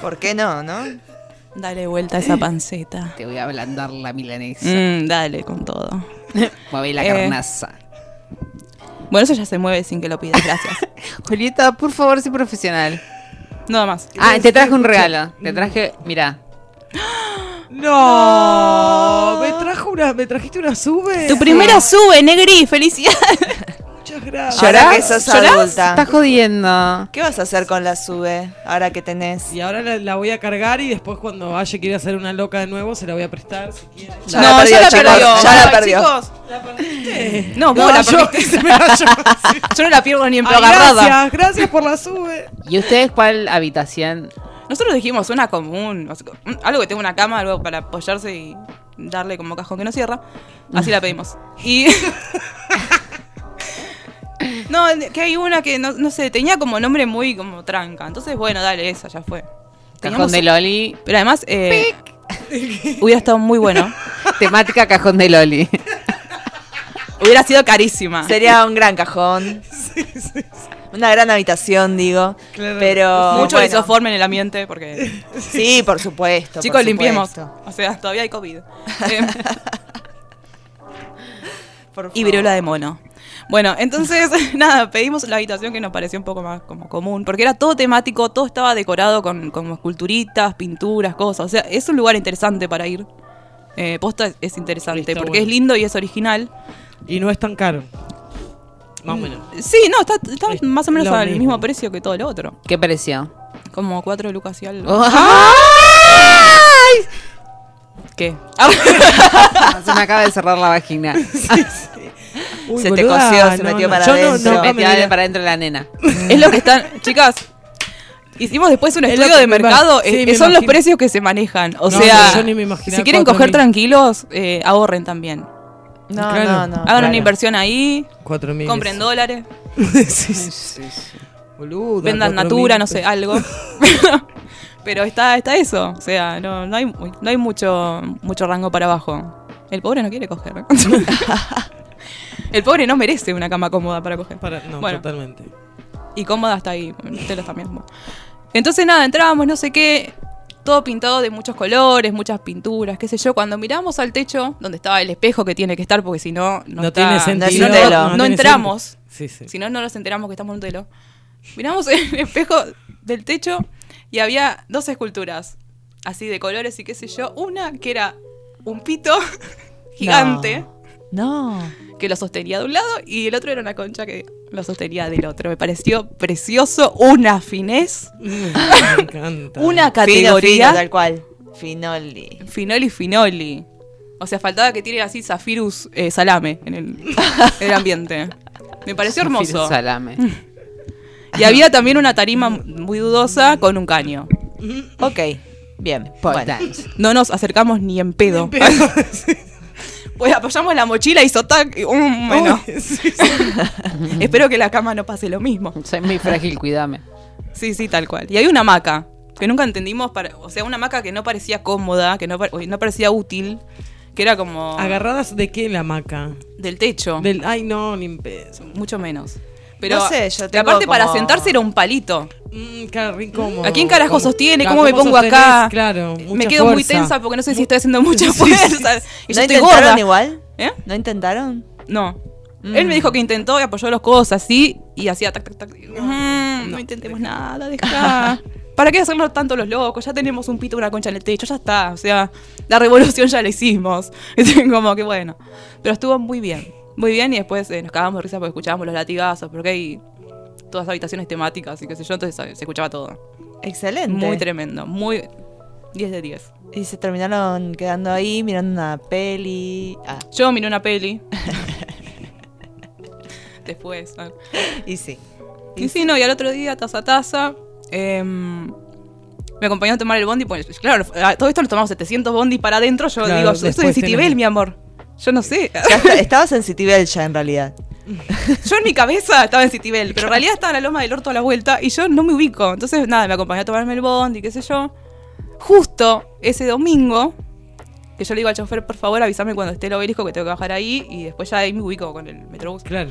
¿Por qué no, no? Dale vuelta a esa panceta. Te voy a ablandar la milanesa. Mm, dale, con todo. Mueve la Eh. carnaza. Bueno, eso ya se mueve sin que lo pidas, gracias. Julieta, por favor, sé profesional. Nada más. Ah, te traje un regalo. Te traje, mira. No, me trajo una, me trajiste una sube. Tu primera sube, Negri, felicidades. gracias. Ahora que sos ¿Llorás? adulta. Estás jodiendo. ¿Qué vas a hacer con la sube ahora que tenés? Y ahora la, la voy a cargar y después cuando Valle quiera hacer una loca de nuevo se la voy a prestar si quiere. Ya no, la perdió, ya la chicos, perdió. ya la perdió. chicos. ¿Perdiste? No, vos la yo, perdiste. se me cayó. Yo no la pierdo ni en Ay, agarrada. gracias, gracias por la sube. ¿Y ustedes cuál habitación? Nosotros dijimos una común, algo que tenga una cama, algo para apoyarse y darle como cajón que no cierra. Así la pedimos. Y. no, que hay una que no, no sé, tenía como nombre muy como tranca. Entonces, bueno, dale, esa ya fue. Cajón de Loli. Pero además, eh, hubiera estado muy bueno. Temática Cajón de Loli. Hubiera sido carísima. Sería un gran cajón. Una gran habitación, digo. Claro. Pero. Mucho bueno, lisoforme en el ambiente porque. Sí, por supuesto. Chicos, por limpiemos. supuesto. O sea, todavía hay COVID. Eh, y viruela de mono. Bueno, entonces, nada, pedimos la habitación que nos pareció un poco más como común, porque era todo temático, todo estaba decorado con como esculturitas, pinturas, cosas. O sea, es un lugar interesante para ir. Eh, posta es, es interesante, Está porque bueno. es lindo y es original. Y no es tan caro. Más o menos. Sí, no, está, está Es más o menos al mismo. mismo precio que todo lo otro. ¿Qué precio? Como cuatro lucas y algo. ¡Ay! ¿Qué? Se me acaba de cerrar la vagina. Uy, Se te cosió, se metió para yo adentro. Se No, metió me- para adentro la nena. es lo que están. Chicas, hicimos después un Es estudio de me mercado. sí, eh, me son los precios que se manejan. O No, sea, no, yo ni me imaginaba si quieren coger mil. tranquilos, eh, ahorren también. No, Claro. no, no. Hagan claro. una inversión ahí, Cuatro mil. compren dólares, Sí, sí. Boluda, vendan natura, mil no sé, algo. Pero está, está eso. O sea, no, no hay, no hay mucho, mucho rango para abajo. El pobre no quiere coger. El pobre no merece una cama cómoda para coger. Para- no, Bueno. totalmente. Y cómoda hasta ahí, también. Entonces nada, entrábamos, no sé qué, todo pintado de muchos colores, muchas pinturas, qué sé yo. Cuando miramos al techo, donde estaba el espejo que tiene que estar, porque si no, no, No, está- tiene no sentido. no tiene entramos. sentido. Sí, sí. Si no, no nos enteramos que estamos en un telo. Miramos el espejo del techo y había dos esculturas, así de colores y qué sé yo. Una que era un pito gigante No. que lo sostenía de un lado y el otro era una concha que lo sostenía del otro. Me pareció precioso, una finez, Mm, Me encanta. una categoría. fino, tal cual. Finoli. Finoli Finoli. O sea, faltaba que tiene así Zafirus eh, salame en el, en el ambiente. Me pareció hermoso. Salame. Y había también una tarima muy dudosa con un caño. Ok. Bien. Bueno. No nos acercamos ni en pedo. Pues apoyamos la mochila y sotac. y, um, bueno, Uy, sí, sí. espero que la cama no pase lo mismo. Soy muy frágil, cuídame. Sí, sí, tal cual. Y hay una hamaca que nunca entendimos, para, o sea, una hamaca que no parecía cómoda, que no, no parecía útil, que era como ¿Agarradas de qué la hamaca? del techo, Del, ay, no, ni mucho menos. Pero No sé, yo tengo aparte para sentarse era un palito. Mm, claro, incómodo. ¿A quién carajo ¿Cómo- sostiene? claro, ¿Cómo me pongo sostenés? acá? Claro, me quedo muy tensa porque no sé si estoy haciendo mucha Sí, sí. fuerza. Y yo ¿No estoy intentaron gorda. igual? ¿Eh? ¿No intentaron? No. Mm. Él me dijo que intentó y apoyó los codos así y hacía tac, tac, tac. Mm, no, intentemos nada, deja. ¿Para qué hacerlo tanto los locos? Ya tenemos un pito, una concha en el techo, ya está. O sea, la revolución ya la hicimos. Es como que bueno. Pero estuvo muy bien. Muy bien y después eh, nos cagamos de risa porque escuchábamos los latigazos, porque hay todas habitaciones temáticas y qué sé yo, entonces eh, se escuchaba todo. Excelente. Muy tremendo, muy 10 de 10. Y se terminaron quedando ahí mirando una peli. Ah, Yo miré una peli. Después. y sí. Y sí, no, y al otro día, taza a taza, em, me acompañó a tomar el bondi. Pues, claro, todo esto lo tomamos 700 bondis para adentro. Yo Claro, digo, de después Citibel, mi amor. Yo no sé. Ya está- estabas en Citibel ya en realidad. yo en mi cabeza estaba en Citibel, pero en realidad estaba en la loma del orto a la vuelta y yo no me ubico. Entonces, nada, me acompañó a tomarme el bondi, qué sé yo. Justo ese domingo, que yo le digo al chofer, por favor, avísame cuando esté el obelisco que tengo que bajar ahí y después ya ahí me ubico con el metrobús. Claro.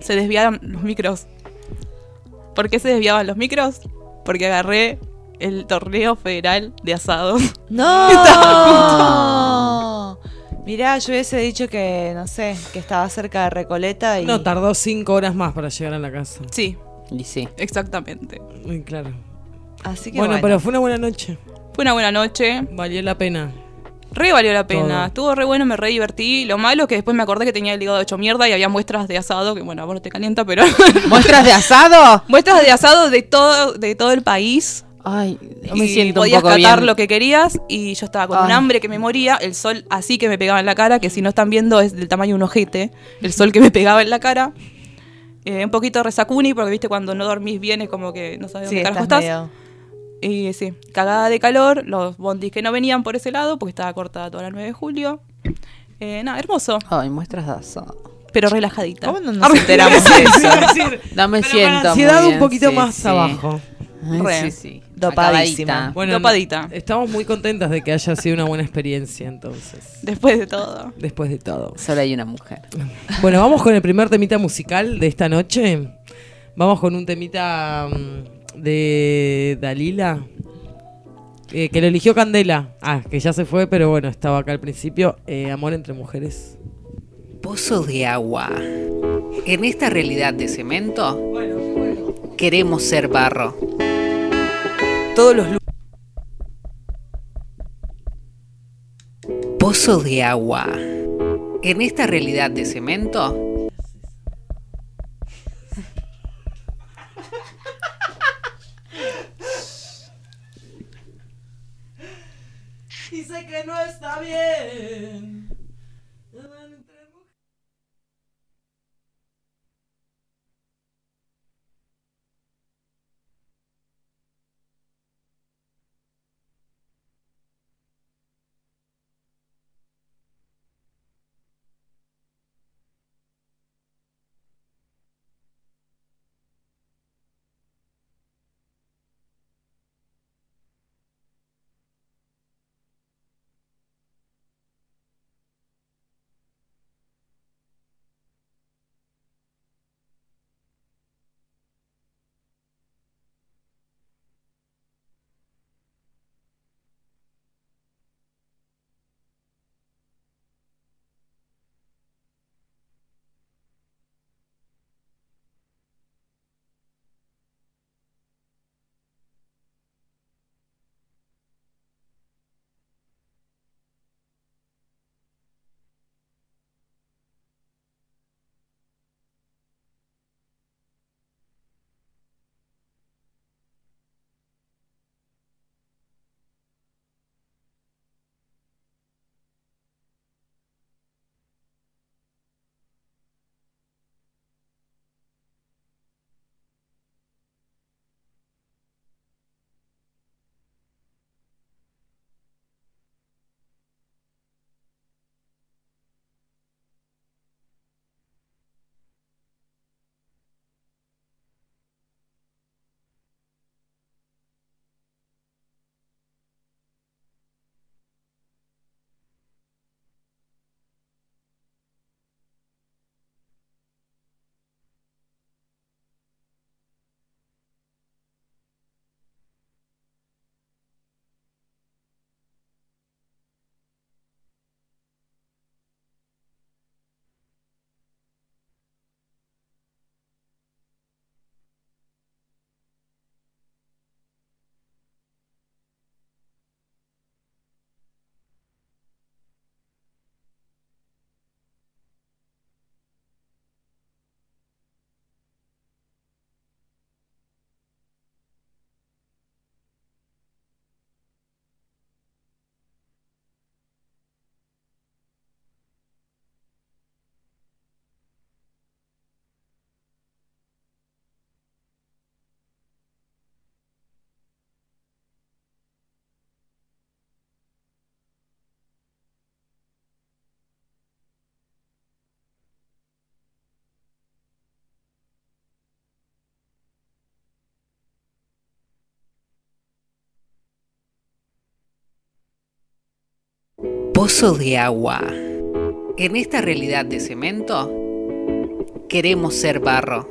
se desviaron los micros. ¿Por qué se desviaban los micros? Porque agarré el torneo federal de asados. ¡No! Mirá, yo hubiese dicho que, no sé, que estaba cerca de Recoleta y. No, tardó cinco horas más para llegar a la casa. Sí, Y sí. exactamente. Muy claro. Así que Bueno, bueno. pero fue una buena noche. Fue una buena noche. Valió la pena. Re valió la pena. Todo. Estuvo re bueno, me re divertí. Lo malo es que después me acordé que tenía el hígado hecho mierda y había muestras de asado, que bueno, a vos no te calienta, pero. ¿Muestras de asado? muestras de asado de todo, de todo el país. Ay, no me y siento un podías poco catar bien. lo que querías y yo estaba con un hambre que me moría, el sol así que me pegaba en la cara, que si no están viendo es del tamaño de un ojete, el sol que me pegaba en la cara. Eh, un poquito resacuni, porque viste cuando no dormís bien es como que no sabes Sí, dónde carajo estás. Y sí, cagada de calor, los bondis que no venían por ese lado, porque estaba cortada toda la 9 de julio. Eh, nada, hermoso, Ay, muestras de asado. pero relajadita. ¿Cómo no nos enteramos de eso? No me Pero siento. con la muy ansiedad un poquito sí, más sí. abajo. Ay, Re. sí. Dopadísima. Bueno, Dopadita. estamos muy contentas de que haya sido una buena experiencia entonces. Después de todo. Después de todo. Solo hay una mujer. Bueno, vamos con el primer temita musical de esta noche. Vamos con un temita mm, de Dalila. eh, que lo eligió Candela. Ah, que ya se fue, pero bueno, estaba acá al principio. Eh, Amor entre mujeres. Pozo de agua. En esta realidad de cemento, queremos ser barro. Todos los lunes. Pozo de agua. En esta realidad de cemento, Dice que no está bien. Pozo de agua. En esta realidad de cemento, queremos ser barro.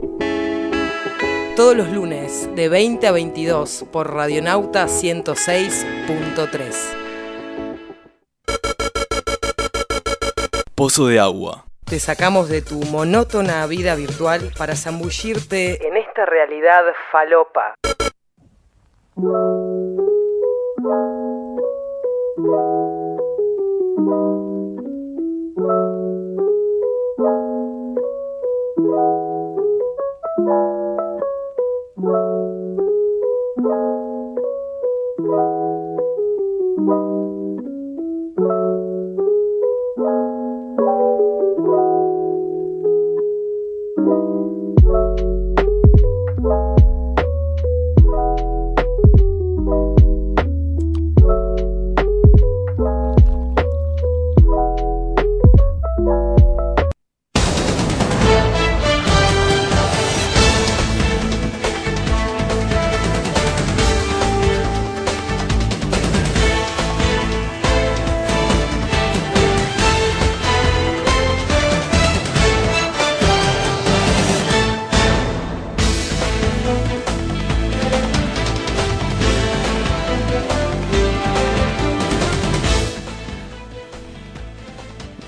Todos los lunes de 20 a 22 por Radionauta 106.3. Pozo de agua. Te sacamos de tu monótona vida virtual para zambullirte en esta realidad falopa.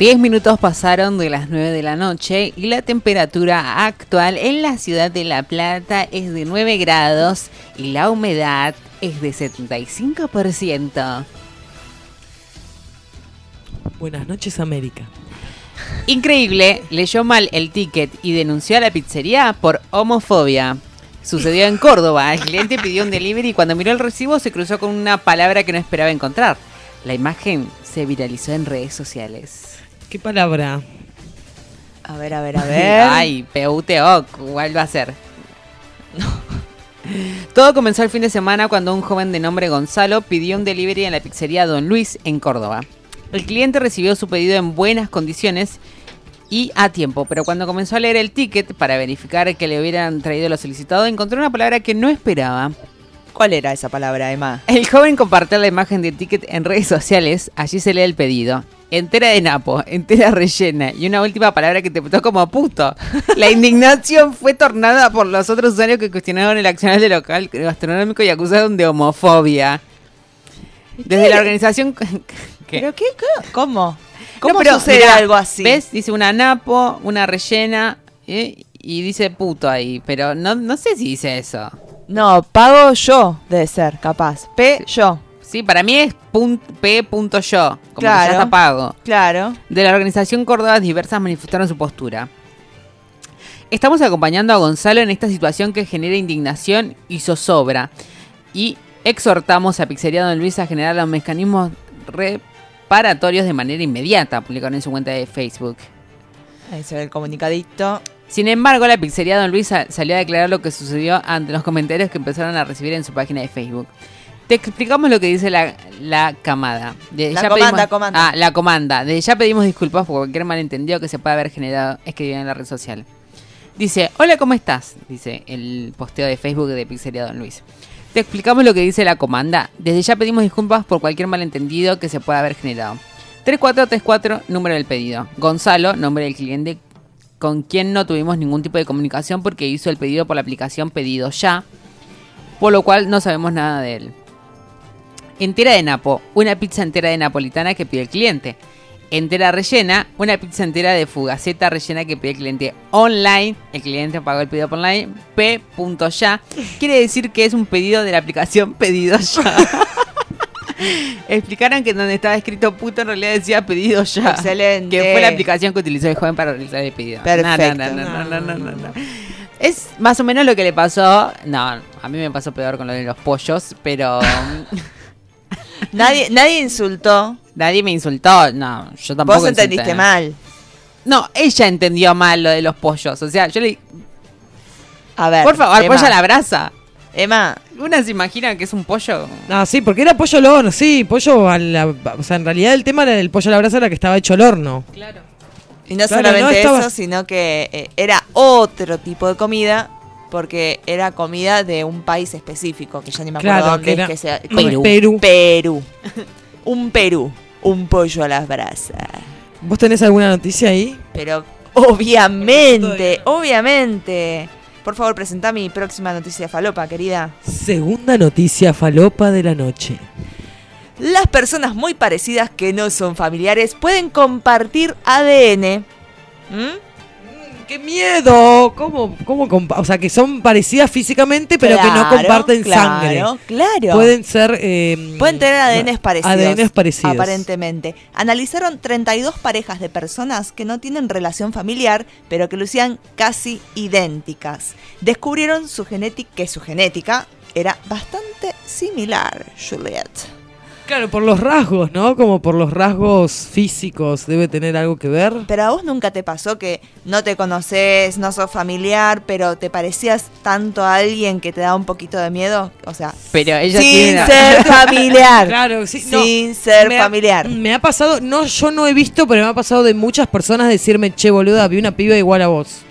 10 minutos pasaron de las 9 de la noche y la temperatura actual en la ciudad de La Plata es de 9 grados y la humedad es de 75%. Buenas noches, América. Increíble, leyó mal el ticket y denunció a la pizzería por homofobia. Sucedió en Córdoba. El cliente pidió un delivery y cuando miró el recibo se cruzó con una palabra que no esperaba encontrar. La imagen se viralizó en redes sociales. ¿Qué palabra? A ver, a ver, a ver. Ay, PUTO, ¿cuál va a ser? Todo comenzó el fin de semana cuando un joven de nombre Gonzalo pidió un delivery en la pizzería Don Luis en Córdoba. El cliente recibió su pedido en buenas condiciones y a tiempo, pero cuando comenzó a leer el ticket para verificar que le hubieran traído lo solicitado, encontró una palabra que no esperaba. ¿Cuál era esa palabra, Emma? El joven compartió la imagen del ticket en redes sociales, allí se lee el pedido. Entera de napo, entera rellena y una última palabra que te puso como puto. La indignación fue tornada por los otros usuarios que cuestionaron el accionar del local gastronómico y acusaron de homofobia. Desde la organización... ¿Qué? ¿Pero qué? ¿Cómo? ¿Cómo No, pero sucede algo así? ¿Ves? Dice una napo, una rellena ¿eh? Y dice puto ahí, pero no, no sé si dice eso. No, pago yo, debe ser, capaz. P, yo. Sí, para mí es pun- p.yo, como que ya Claro. está pago. Claro. De la organización Córdoba diversas manifestaron su postura. Estamos acompañando a Gonzalo en esta situación que genera indignación y zozobra. Y exhortamos a Pizzería Don Luis a generar los mecanismos reparatorios de manera inmediata, publicaron en su cuenta de Facebook. Ahí se ve el comunicadito. Sin embargo, la pizzería Don Luis sa- salió a declarar lo que sucedió ante los comentarios que empezaron a recibir en su página de Facebook. Te explicamos lo que dice la, la camada. La comanda, comanda. Ah, la comanda. Desde ya pedimos disculpas por cualquier malentendido que se pueda haber generado escribido en la red social. Dice, hola, ¿cómo estás? Dice el posteo de Facebook de Pizzería Don Luis. Te explicamos lo que dice la comanda. Desde ya pedimos disculpas por cualquier malentendido que se pueda haber generado. 3434, número del pedido. Gonzalo, nombre del cliente con quien no tuvimos ningún tipo de comunicación porque hizo el pedido por la aplicación Pedido Ya, por lo cual no sabemos nada de él. Entera de Napo, una pizza entera de napolitana que pide el cliente. Entera rellena, una pizza entera de fugaceta rellena que pide el cliente online. El cliente pagó el pedido por online. P.ya quiere decir que es un pedido de la aplicación Pedido Ya. Explicaron que donde estaba escrito puto en realidad decía pedido ya. Excelente. Que fue la aplicación que utilizó el joven para realizar el pedido. Perfecto. No, no, no. Es más o menos lo que le pasó. No, a mí me pasó peor con lo de los pollos, pero Nadie, nadie insultó. nadie me insultó. No, yo tampoco. Vos entendiste insulté. mal. No, ella entendió mal lo de los pollos. O sea, yo le A ver. Por favor, pollo a la brasa. Emma, ¿Una se imagina que es un pollo? Ah, sí, porque era pollo al horno, sí, pollo a la... O sea, en realidad el tema era el pollo a la brasa era que estaba hecho al horno. Claro. y no Claro, solamente no, estaba- eso, sino que eh, era otro tipo de comida. Porque era comida de un país específico, que ya ni me acuerdo Claro, dónde que es era que sea. Perú. Perú. Perú. un Perú. Un pollo a las brasas. ¿Vos tenés alguna noticia ahí? Pero obviamente, obviamente. Por favor, presenta mi próxima noticia falopa, querida. Segunda noticia falopa de la noche. Las personas muy parecidas que no son familiares pueden compartir ADN. ¿Mm? Qué miedo! ¿Cómo, cómo o sea, que son parecidas físicamente, pero que no comparten claro, sangre. Claro. Pueden ser. eh, Pueden tener ADNs parecidos. ADNs parecidos. Aparentemente. Analizaron 32 parejas de personas que no tienen relación familiar, pero que lucían casi idénticas. Descubrieron su genética, que su genética era bastante similar, Juliet. Claro, por los rasgos, ¿no? Como por los rasgos físicos debe tener algo que ver. Pero a vos nunca te pasó que no te conoces, no sos familiar, pero te parecías tanto a alguien que te da un poquito de miedo. O sea, Pero ella sin tiene- ser familiar. Claro, sí, no, Sin ser me ha- familiar. Me ha pasado, no, yo no he visto, pero me ha pasado de muchas personas decirme, che, boluda, vi una piba igual a vos.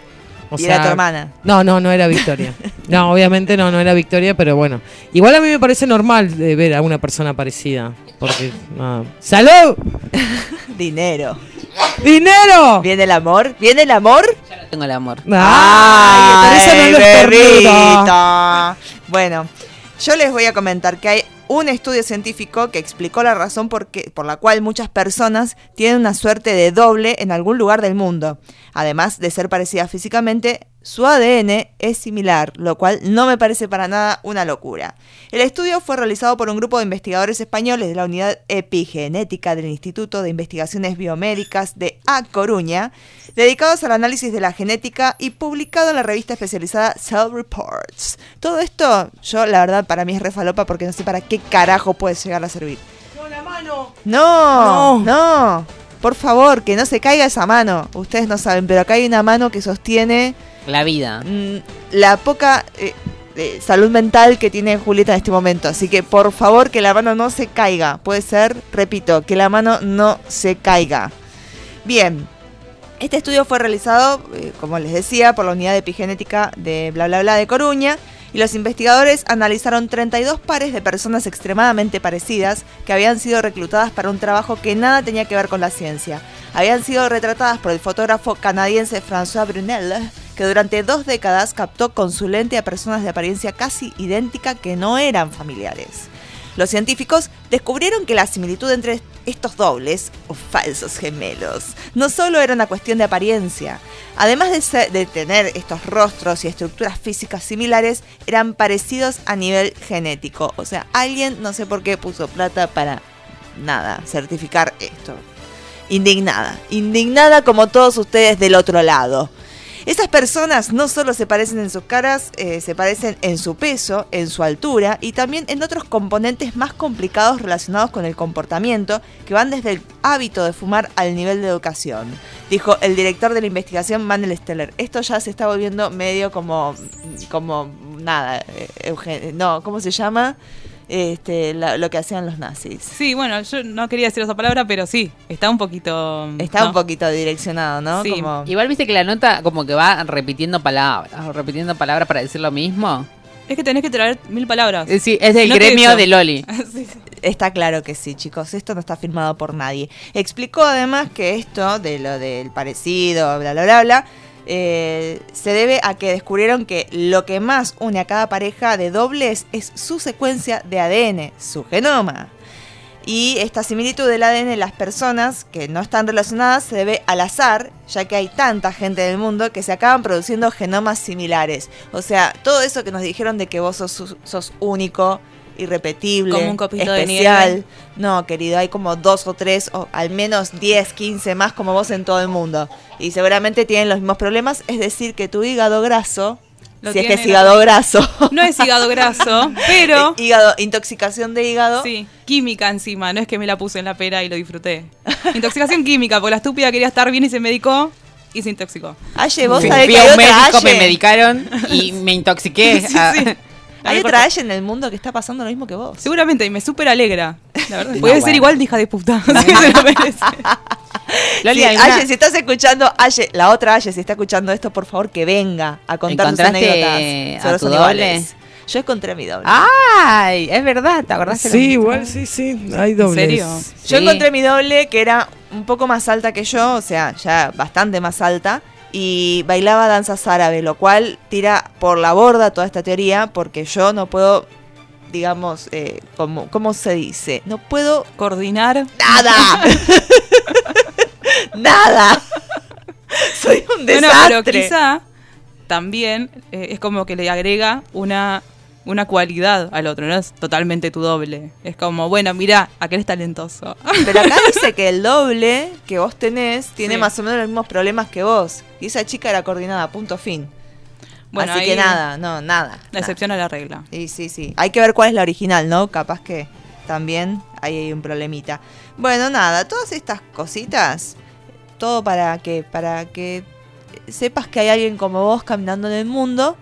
O Y era tu hermana. No, no, no era Victoria. no, obviamente no, no era Victoria, pero bueno. Igual a mí me parece normal de ver a una persona parecida. Porque, no. ¡Salud! Dinero. ¡Dinero! ¿Viene el amor? ¿Viene el amor? Ya no tengo el amor. ¡Ay! Por eso no lo estornudo. perrito. Bueno, yo les voy a comentar que hay un estudio científico que explicó la razón por, la cual muchas personas tienen una suerte de doble en algún lugar del mundo. Además de ser parecidas físicamente, su ADN es similar, lo cual no me parece para nada una locura. El estudio fue realizado por un grupo de investigadores españoles de la Unidad Epigenética del Instituto de Investigaciones Biomédicas de A Coruña, dedicados al análisis de la genética y publicado en la revista especializada Cell Reports. Todo esto, yo la verdad para mí es refalopa porque no sé para qué carajo puede llegar a servir. No, No. no, por favor, que no se caiga esa mano. Ustedes no saben, pero acá hay una mano que sostiene La vida. mm, la poca eh, eh, salud mental que tiene Julieta en este momento. Así que por favor que la mano no se caiga. Puede ser, repito, que la mano no se caiga. Bien. Este estudio fue realizado, eh, como les decía, por la Unidad de Epigenética de bla bla bla de Coruña y los investigadores analizaron 32 pares de personas extremadamente parecidas que habían sido reclutadas para un trabajo que nada tenía que ver con la ciencia. Habían sido retratadas por el fotógrafo canadiense François Brunel, que durante dos décadas captó con su lente a personas de apariencia casi idéntica que no eran familiares. Los científicos descubrieron que la similitud entre estos dobles, o falsos gemelos, no solo era una cuestión de apariencia. Además de, de tener estos rostros y estructuras físicas similares, eran parecidos a nivel genético. O sea, alguien, no sé por qué, puso plata para nada, certificar esto. Indignada, indignada como todos ustedes del otro lado. Esas personas no solo se parecen en sus caras, eh, se parecen en su peso, en su altura y también en otros componentes más complicados relacionados con el comportamiento que van desde el hábito de fumar al nivel de educación, dijo el director de la investigación Manuel Steller. Esto ya se está volviendo medio como, como nada, eh, Eugen- no, ¿cómo se llama? Este, la- lo que hacían los nazis. Sí, bueno, yo no quería decir esa palabra, pero sí, está un poquito... Está ¿no? un poquito direccionado, ¿no? Sí. Como- Igual viste que la nota como que va repitiendo palabras, o repitiendo palabras para decir lo mismo. Es que tenés que traer mil palabras. Eh, Sí, es del No gremio de Loli. Sí. Está claro que sí, chicos. Esto no está firmado por nadie. Explicó además que esto de lo del parecido, bla, bla, bla, bla, eh, se debe a que descubrieron que lo que más une a cada pareja de dobles es su secuencia de ADN, su genoma. Y esta similitud del ADN en las personas que no están relacionadas se debe al azar, ya que hay tanta gente en el mundo que se acaban produciendo genomas similares. O sea, todo eso que nos dijeron de que vos sos único, irrepetible, Como un copito de especial. nieve. No, querido, hay como dos o tres, o al menos 10, 15 más como vos en todo el mundo. Y seguramente tienen los mismos problemas, es decir, que tu hígado graso, Lo si es que es hígado la- graso, No es hígado graso, pero... hígado, intoxicación de hígado, Sí, química encima, no es que me la puse en la pera y lo disfruté. Intoxicación química, porque la estúpida quería estar bien y se medicó y se intoxicó. Aye, vos Fui, sabés fui que hay a un otra médico, me medicaron y me intoxiqué. Sí, Ah, sí. Hay Ay, otra por- Aye en el mundo que está pasando lo mismo que vos. Seguramente, y me súper alegra. La verdad. No, Puede ser bueno. igual de hija de puta. que se lo merece. Loli, Sí, ¿alguna- Aye, si estás escuchando, Aye, la otra Aye, si está escuchando esto, por favor que venga a contar sus ¿Encontraste anécdotas a sobre los tu animales. Yo encontré a mi doble. Ay, es verdad, ¿te acordás? que lo Sí, mostré? igual, sí, sí. Hay dobles. serio? Yo Sí. encontré mi doble que era un poco más alta que yo, o sea, ya bastante más alta, y bailaba danzas árabe, lo cual tira por la borda toda esta teoría, porque yo no puedo, digamos, eh, ¿cómo, ¿cómo se dice? No puedo Coordinar. nada. nada. Soy un Bueno, desastre. Pero quizá también eh, es como que le agrega una, una cualidad al otro, no es totalmente tu doble. Es como, bueno, mira, aquel es talentoso. Pero acá dice que el doble que vos tenés tiene Sí. más o menos los mismos problemas que vos. Y esa chica era coordinada, punto fin. Bueno, Así que nada, no, nada. La nada. excepción a la regla. Sí, sí, sí. Hay que ver cuál es la original, ¿no? Capaz que también ahí hay un problemita. Bueno, nada, todas estas cositas, todo para que, para que sepas que hay alguien como vos caminando en el mundo,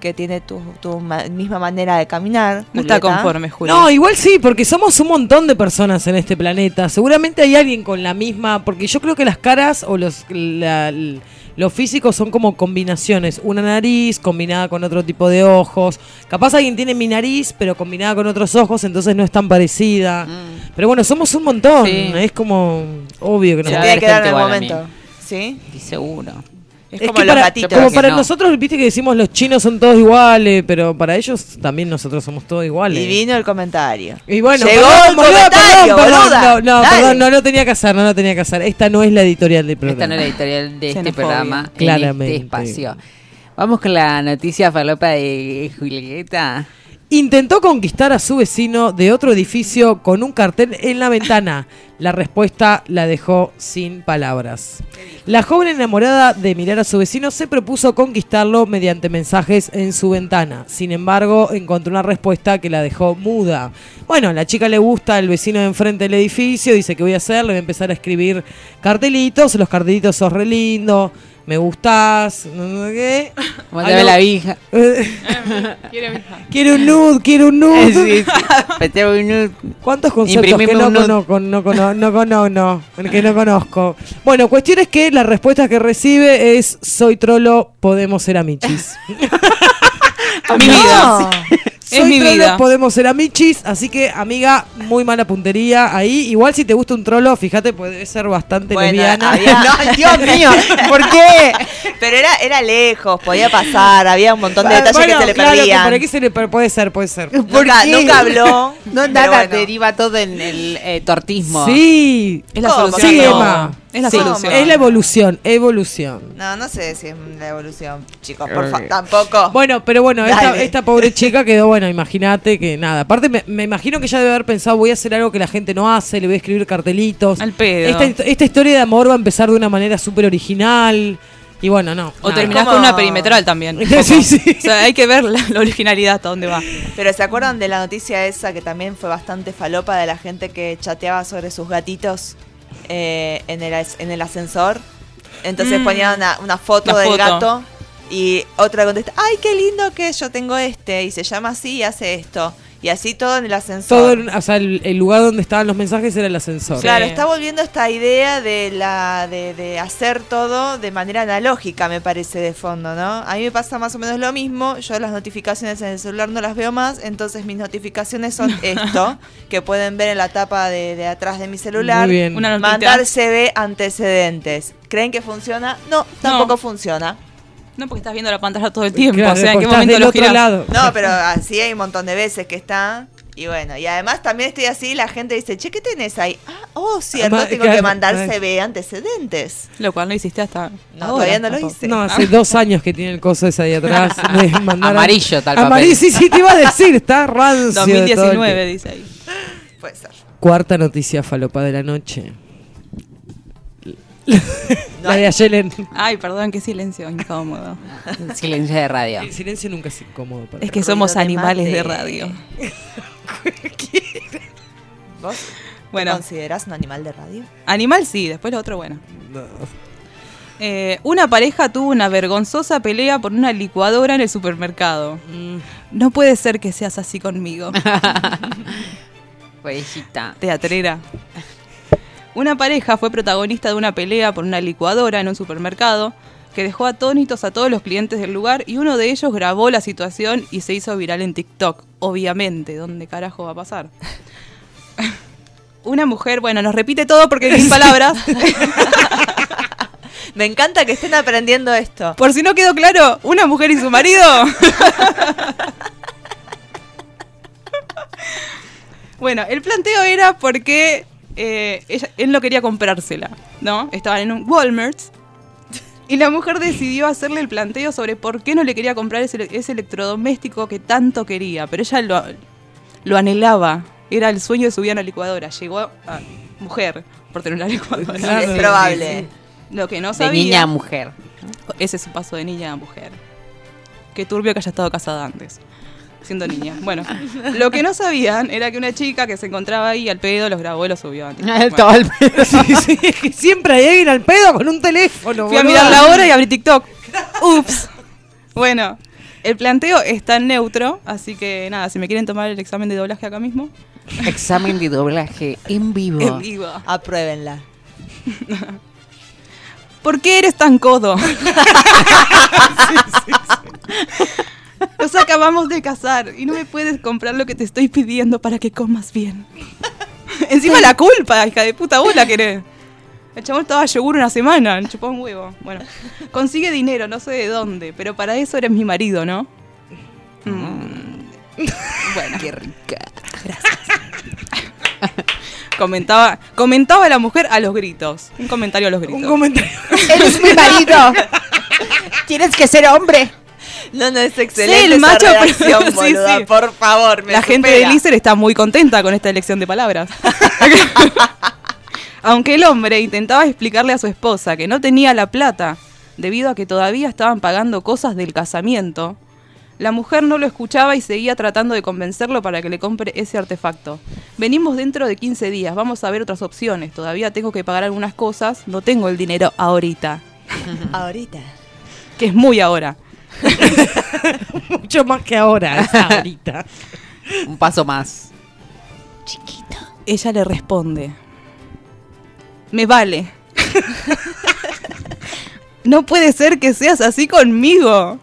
que tiene tu, tu ma- misma manera de caminar. No está conforme, Julio. No, igual sí, porque somos un montón de personas en este planeta. Seguramente hay alguien con la misma, porque yo creo que las caras o los la- los físicos son como combinaciones. Una nariz combinada con otro tipo de ojos. Capaz alguien tiene mi nariz, pero combinada con otros ojos, entonces no es tan parecida. Mm. Pero bueno, somos un montón. Sí. Es como obvio que Se no. a tiene que dar en el momento. ¿Sí? Dice uno. Es, Es como que los para, gatitos. como para no. nosotros, viste que decimos los chinos son todos iguales, pero para ellos también nosotros somos todos iguales. Y vino el comentario. Y bueno, Llegó perdón, el boludo, comentario, perdón, perdón, no, no, perdón, no lo tenía que hacer, no lo tenía que hacer. Esta no es la editorial del programa. Esta no es la editorial de este programa, Claramente. en este espacio. Vamos con la noticia falopa de Julieta. Intentó conquistar a su vecino de otro edificio con un cartel en la ventana. La respuesta la dejó sin palabras. La joven enamorada de mirar a su vecino se propuso conquistarlo mediante mensajes en su ventana. Sin embargo, encontró una respuesta que la dejó muda. Bueno, la chica le gusta el vecino de enfrente del edificio, dice que voy a hacer, le voy a empezar a escribir cartelitos, los cartelitos sos re lindo, me gustás, no sé qué. Mándame Aló. la vieja. Quiero un nude, quiero un nude. Sí, sí. Meteme un nude. ¿Cuántos conceptos que no conozco, no, cono- no, cono- no, que no conozco? Bueno, cuestión es que la respuesta que recibe es soy trolo, podemos ser amichis. Mi vida. Soy Es mi trolo, vida. podemos ser amichis, así que amiga, muy mala puntería ahí. Igual si te gusta un trolo, fíjate, puede ser bastante Bueno, lesbiana. había- No, Dios mío, ¿por qué? Pero era, era lejos, podía pasar, había un montón de detalles Bueno, que se le claro, perdían. por aquí se le puede ser, puede ser. ¿Por Nunca, qué? nunca habló. No, nada, bueno. deriva todo en el eh, tortismo. Sí, Es la ¿Cómo? solución. sí, no. Emma. Es la Sí, solución. Es la evolución, evolución. No, no sé si es la evolución, chicos, por favor, tampoco. Bueno, pero bueno, esta, pobre chica quedó, bueno, imagínate que nada. Aparte, me, me imagino que ella debe haber pensado, voy a hacer algo que la gente no hace, le voy a escribir cartelitos. Al pedo. Esta, esta historia de amor va a empezar de una manera súper original. Y bueno, no. O terminás con una perimetral también. Sí, sí. O sea, hay que ver la, la originalidad hasta dónde va. Pero ¿se acuerdan de la noticia esa que también fue bastante falopa de la gente que chateaba sobre sus gatitos eh, en, el, en el ascensor? Entonces Mm. ponían una, una foto Una del foto. gato y otra contesta, ay, qué lindo que es, yo tengo este y se llama así y hace esto. Y así todo en el ascensor. Todo, en- o sea, el, el lugar donde estaban los mensajes era el ascensor. Claro, Sí. está volviendo esta idea de la de, de hacer todo de manera analógica, me parece de fondo, ¿no? A mí me pasa más o menos lo mismo. Yo las notificaciones en el celular no las veo más, entonces mis notificaciones son esto, que pueden ver en la tapa de, de atrás de mi celular. Muy bien. Una. Mandar CV antecedentes. ¿Creen que funciona? No, tampoco funciona. No, porque estás viendo la pantalla todo el tiempo. Claro, o sea, ¿en qué estás momento lo otro lado. No, pero así hay un montón de veces que está. Y bueno, y además también estoy así, la gente dice, che, ¿qué tenés ahí? Ah, oh, cierto, Ma- tengo claro, que mandar. CV antecedentes. Lo cual no hiciste hasta. No, ahora, todavía no lo hice. No, hace dos años que tiene el coso ese ahí atrás. de mandar a- Amarillo tal papel. Amarillo, sí, sí, te iba a decir, está rancio. todo el 2019, tiempo. dice ahí. Puede ser. Cuarta noticia falopa de la noche. La de Ayelen. Ay, perdón, qué silencio incómodo. Silencio de radio. El silencio nunca es incómodo para Es que somos de animales mate. de radio. ¿Vos Bueno. te considerás un animal de radio? Animal sí, después lo otro, bueno. No. Eh, una pareja tuvo una vergonzosa pelea por una licuadora en el supermercado. No puede ser que seas así conmigo. Pobrecita. Teatrera. Una pareja fue protagonista de una pelea por una licuadora en un supermercado que dejó atónitos a todos los clientes del lugar y uno de ellos grabó la situación y se hizo viral en TikTok. Obviamente, ¿dónde carajo va a pasar? Una mujer, bueno, nos repite todo porque sin palabras. Me encanta que estén aprendiendo esto. Por si no quedó claro, una mujer y su marido. bueno, el planteo era porque eh, ella- él no quería comprársela, ¿no? Estaban en un Walmart Y la mujer decidió hacerle el planteo sobre por qué no le quería comprar ese, ese electrodoméstico que tanto quería. Pero ella lo, lo anhelaba. Era el sueño de su vida en la licuadora. Llegó a mujer por tener una licuadora. Claro, es probable. Lo que no De sabía. niña a mujer. Ese es su paso de niña a mujer. Qué turbio que haya estado casada antes. Siendo niña. Bueno, lo que no sabían era que una chica que se encontraba ahí al pedo los grabó y los subió. a TikTok. Bueno, Todo el pedo. Sí, sí, es que siempre hay alguien al pedo con un teléfono. Fui a mirar la hora y abrí TikTok. Ups. Bueno, el planteo está neutro, así que nada, si me quieren tomar el examen de doblaje acá mismo, Examen de doblaje en vivo. en vivo. Apruébenla. ¿Por qué eres tan codo? Nos acabamos de casar y no me puedes comprar lo que te estoy pidiendo para que comas bien. Encima la culpa, hija de puta, vos la querés. El chabón estaba yogur una semana, chupó un huevo. Bueno, consigue dinero, no sé de dónde, pero para eso eres mi marido, ¿no? Mm. Bueno, Qué rica. comentaba, comentaba la mujer a los gritos. Un comentario a los gritos. Un comentario. Eres mi marido. Tienes que ser hombre. No, no, es excelente Sí, el esa macho, redacción, sí, boluda, sí. por favor. me La gente de. Lizer está muy contenta con esta elección de palabras. Aunque el hombre intentaba explicarle a su esposa que no tenía la plata debido a que todavía estaban pagando cosas del casamiento, la mujer no lo escuchaba y seguía tratando de convencerlo para que le compre ese artefacto. Venimos dentro de 15 días, vamos a ver otras opciones. Todavía tengo que pagar algunas cosas, no tengo el dinero ahorita, Ahorita. que es muy ahora. Mucho más que ahora, es ahorita. Un paso más. Ella le responde, me vale. no puede ser que seas así conmigo.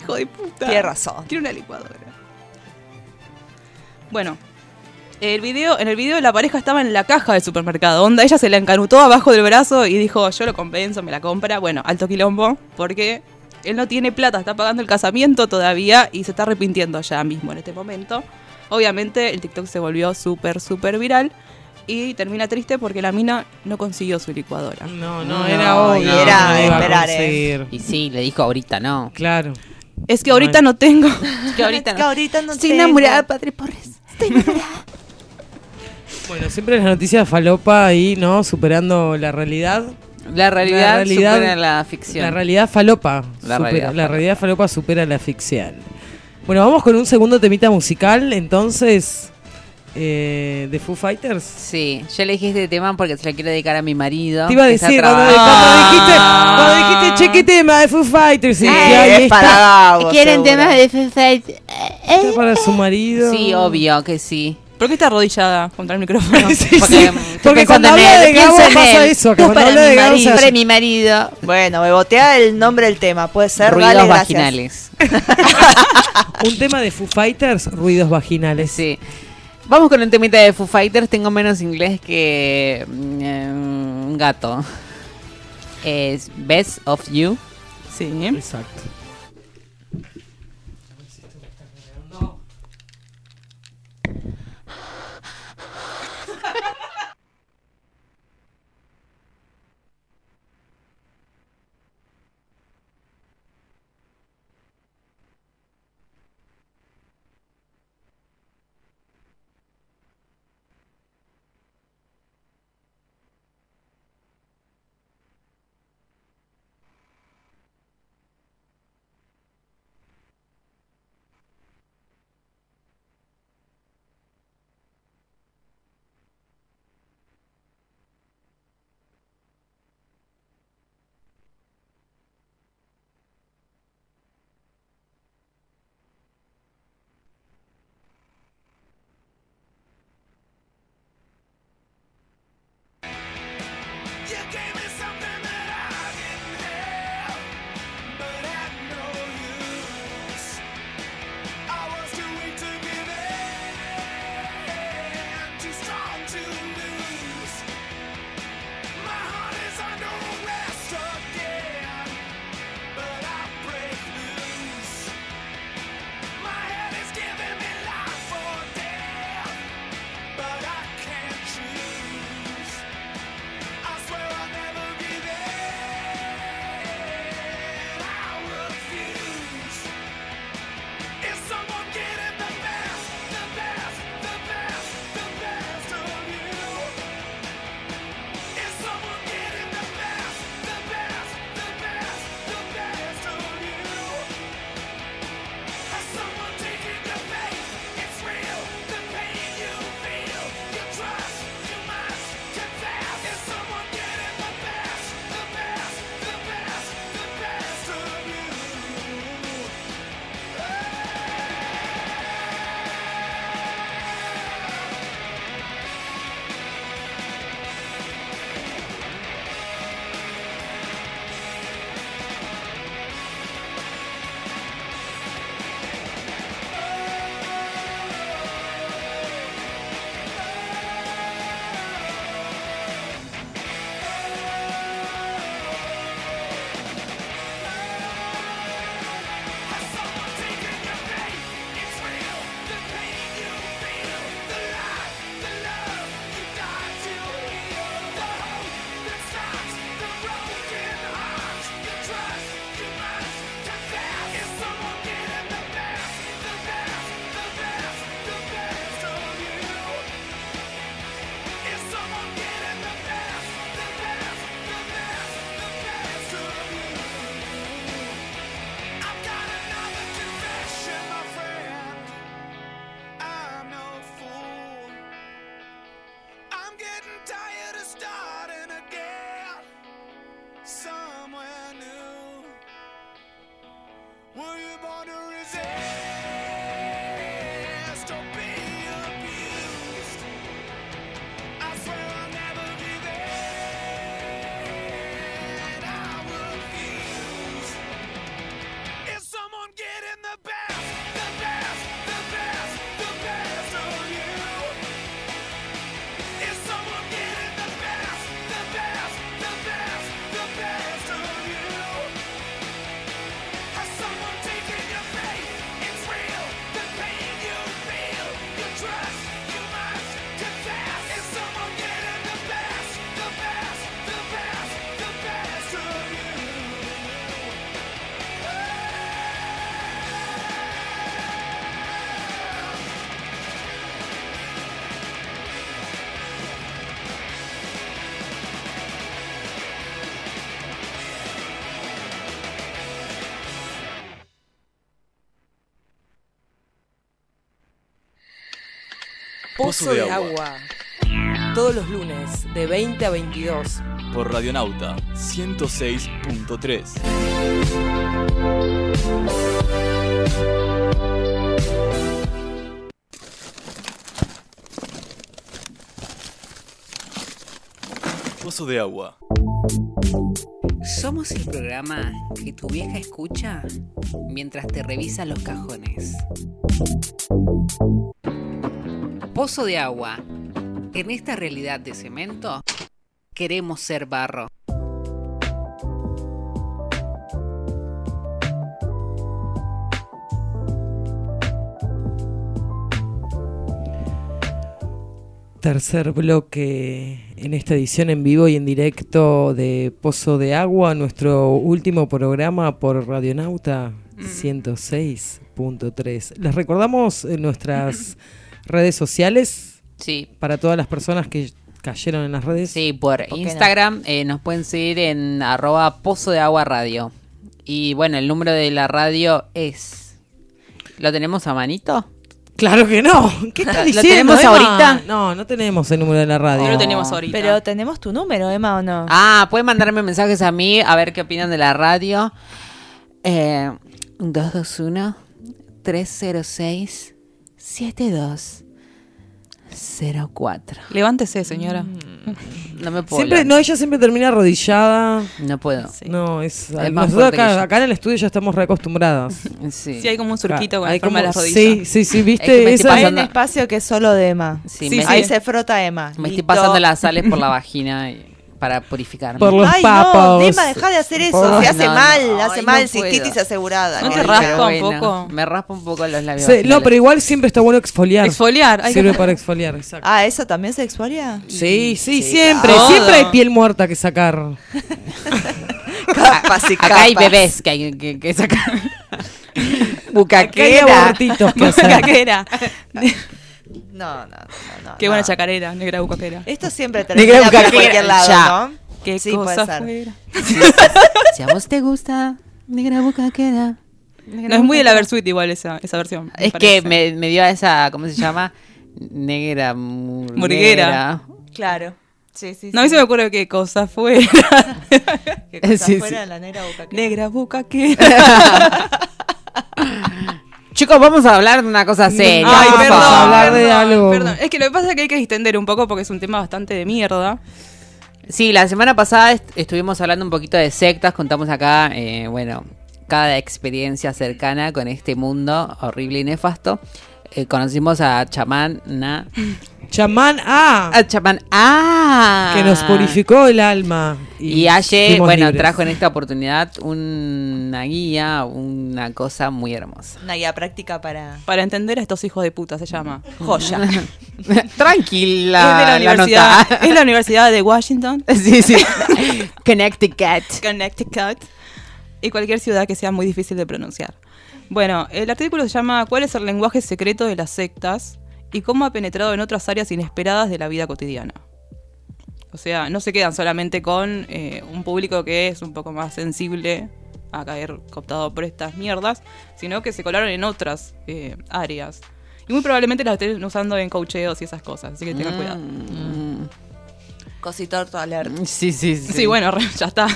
Hijo de puta. Tiene razón. Quiero una licuadora. Bueno, el video, en el video la pareja estaba en la caja del supermercado. Onda, ella se la encanutó abajo del brazo y dijo, yo lo compenso, me la compra. Bueno, alto quilombo, porque él no tiene plata, está pagando el casamiento todavía y se está arrepintiendo ya mismo en este momento. Obviamente el TikTok se volvió súper, súper viral y termina triste porque la mina no consiguió su licuadora. No, No, no, era obvio. y era no esperar, eh. Y sí, le dijo ahorita no. Claro. Es que ahorita no tengo. que ahorita Es que ahorita no Estoy tengo. enamorada, padre Porres. Estoy enamorada. Bueno, siempre las noticias falopa ahí, ¿no? Superando la realidad. La realidad, La realidad- supera la ficción. La realidad falopa. La supera- realidad la falopa. realidad falopa supera la ficción. Bueno, vamos con un segundo temita musical, entonces, eh, de Foo Fighters. Sí, yo elegí este tema porque se lo quiero dedicar a mi marido. Te iba a decir, cuando, cuando dijiste, cuando dijiste, che, qué tema de Foo Fighters. y Sí, dije, "Ay, es para ¿Quieren seguro. temas de Foo Fighters? está para su marido. Sí, obvio que sí. ¿Por qué está arrodillada contra el micrófono? Sí, Porque, sí. Porque cuando habla de Gabo pasa él. eso, que cuando para habla mi de Gabo marido, para mi marido. Bueno, bebotea el nombre del tema. Puede ser. Ruidos Dale, vaginales. Un tema de Foo Fighters, ruidos vaginales. Sí. Vamos con un temita de Foo Fighters. Tengo menos inglés que mm, eh, un gato. Es Best of You. Sí. Exacto. Pozo de agua. Todos los lunes, de 20 a 22. por Radionauta 106.3. Pozo de agua. Somos el programa que tu vieja escucha mientras te revisa los cajones. Pozo de agua. En esta realidad de cemento, queremos ser barro. Tercer bloque en esta edición en vivo y en directo de Pozo de Agua, nuestro último programa por Radionauta 106.3. Les recordamos en nuestras redes sociales Sí, para todas las personas que cayeron en las redes. sí, por no? Instagram eh, nos pueden seguir en arroba pozo de agua radio. Y bueno, el número de la radio es... ¿Lo tenemos a manito? Claro que no. ¿Qué estás ¿Lo diciendo? tenemos Emma? ahorita? No, no tenemos el número de la radio. No lo tenemos ahorita. Pero tenemos tu número, Emma, ¿o no? Ah, pueden mandarme mensajes a mí a ver qué opinan de la radio. Eh, 221-306-7204. Levántese, señora. No me puedo. Siempre, no, ella siempre termina arrodillada. No puedo. Sí. No, es. más nosotros fuerte que acá, yo. acá en el estudio ya estamos reacostumbradas. Sí. Sí, hay como un surquito con Hay forma de como- las rodillas. Sí, sí, sí, Es que viste. me estoy Esa- Hay un pasando- espacio que es solo de Emma. Sí, Sí, me, sí. Ahí se frota Emma. me estoy Listo. pasando las sales por la vagina y- para purificarme. Por los Ay, papos. no, Emma, deja de hacer eso. Por- Se hace No, mal, no, hace ay, mal, cistitis asegurada. ¿No te raspa Pero un bueno, poco? Me raspa un poco los labios. No, pero igual siempre está bueno exfoliar. Exfoliar. Hay Sirve que... para exfoliar, exacto. Ah, ¿eso también se exfolia? Sí, sí, Sí, siempre, siempre hay piel muerta que sacar. Capas y Acá hay bebés que hay que, que sacar. Hay Bucaquera. abortitos que hacer. Caquera. No, no, no, no. Qué buena chacarera, negra bucaquera. Esto siempre Negra termina por bucaquera, cualquier lado, ya. ¿no? Qué Sí, puede cosa ser. fuera. Si a vos te gusta, negra bucaquera. No, es muy de la Versuit igual esa, esa versión. me Es que me, me dio a esa, ¿cómo se llama? Negra murguera. Murguera. Claro. Sí, sí, No, a mí se me ocurre qué cosa fuera. Que cosa Sí, fuera sí. la negra bucaquera. negra bucaquera. Chicos, vamos a hablar de una cosa seria. Ay, por perdón, favor. hablar de algo. perdón. Es que lo que pasa es que hay que distender un poco porque es un tema bastante de mierda. Sí, la semana pasada est- estuvimos hablando un poquito de sectas, contamos acá, eh, bueno, cada experiencia cercana con este mundo horrible y nefasto. Eh, conocimos a Chamán Na. Chamán A, A Chamán Ah. que nos purificó el alma. Y Aye, fuimos bueno, libres. trajo en esta oportunidad una guía, una cosa muy hermosa. Una guía práctica para Para entender a estos hijos de puta se llama. joya. Tranquila. es de la universidad. es la Universidad de Washington, sí, sí. Connecticut. Connecticut. Y cualquier ciudad que sea muy difícil de pronunciar. Bueno, el artículo se llama ¿Cuál es el lenguaje secreto de las sectas? Y cómo ha penetrado en otras áreas inesperadas de la vida cotidiana. O sea, no se quedan solamente con eh, un público que es un poco más sensible a caer cooptado por estas mierdas, sino que se colaron en otras eh, áreas. Y muy probablemente las estén usando en coacheos y esas cosas, así que tengan cuidado. Mm. Cositorto alert. Sí, sí, sí. Sí, bueno, ya está.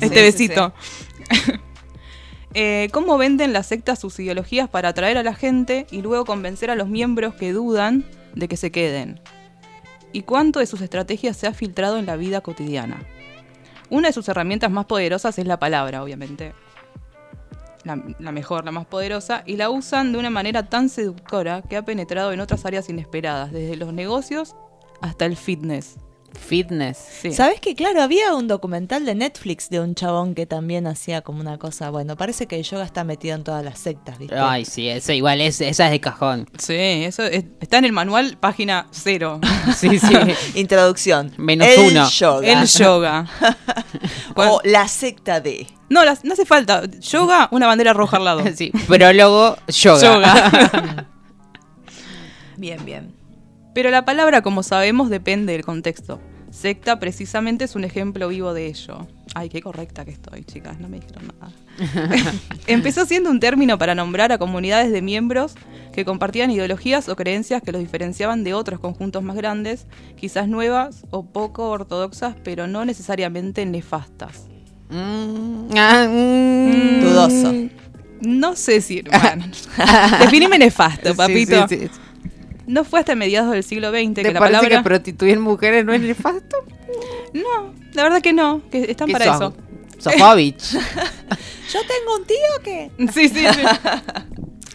este sí, besito. Eh, ¿Cómo venden las sectas sus ideologías para atraer a la gente y luego convencer a los miembros que dudan de que se queden? ¿Y cuánto de sus estrategias se ha filtrado en la vida cotidiana? Una de sus herramientas más poderosas es la palabra, obviamente. La, la mejor, la más poderosa, y la usan de una manera tan seductora que ha penetrado en otras áreas inesperadas, desde los negocios hasta el fitness. Fitness. Sí. ¿Sabes que claro, había un documental de Netflix de un chabón que también hacía como una cosa, bueno, parece que el yoga está metido en todas las sectas, ¿viste? Ay, sí, eso igual es, esa es de cajón. Sí, eso es- está en el manual, página cero. Sí, sí. Introducción. Menos el uno. Yoga. El yoga. o la secta de. No, las- no hace falta. Yoga, una bandera roja al lado. sí. Prólogo, yoga. Yoga. Bien, bien. Pero la palabra, como sabemos, depende del contexto. Secta precisamente es un ejemplo vivo de ello. Ay, qué correcta que estoy, chicas, no me dijeron nada. Empezó siendo un término para nombrar a comunidades de miembros que compartían ideologías o creencias que los diferenciaban de otros conjuntos más grandes, quizás nuevas o poco ortodoxas, pero no necesariamente nefastas. Mm, ah, mm. Dudoso. No sé si, bueno, definime nefasto, Sí, papito. sí, sí. No fue hasta mediados del siglo XX ¿Te que la parece palabra... que prostituir mujeres no es nefasto? No, la verdad que no, que están ¿Qué para eso. Sofovich. Yo tengo un tío que. Sí, sí, sí.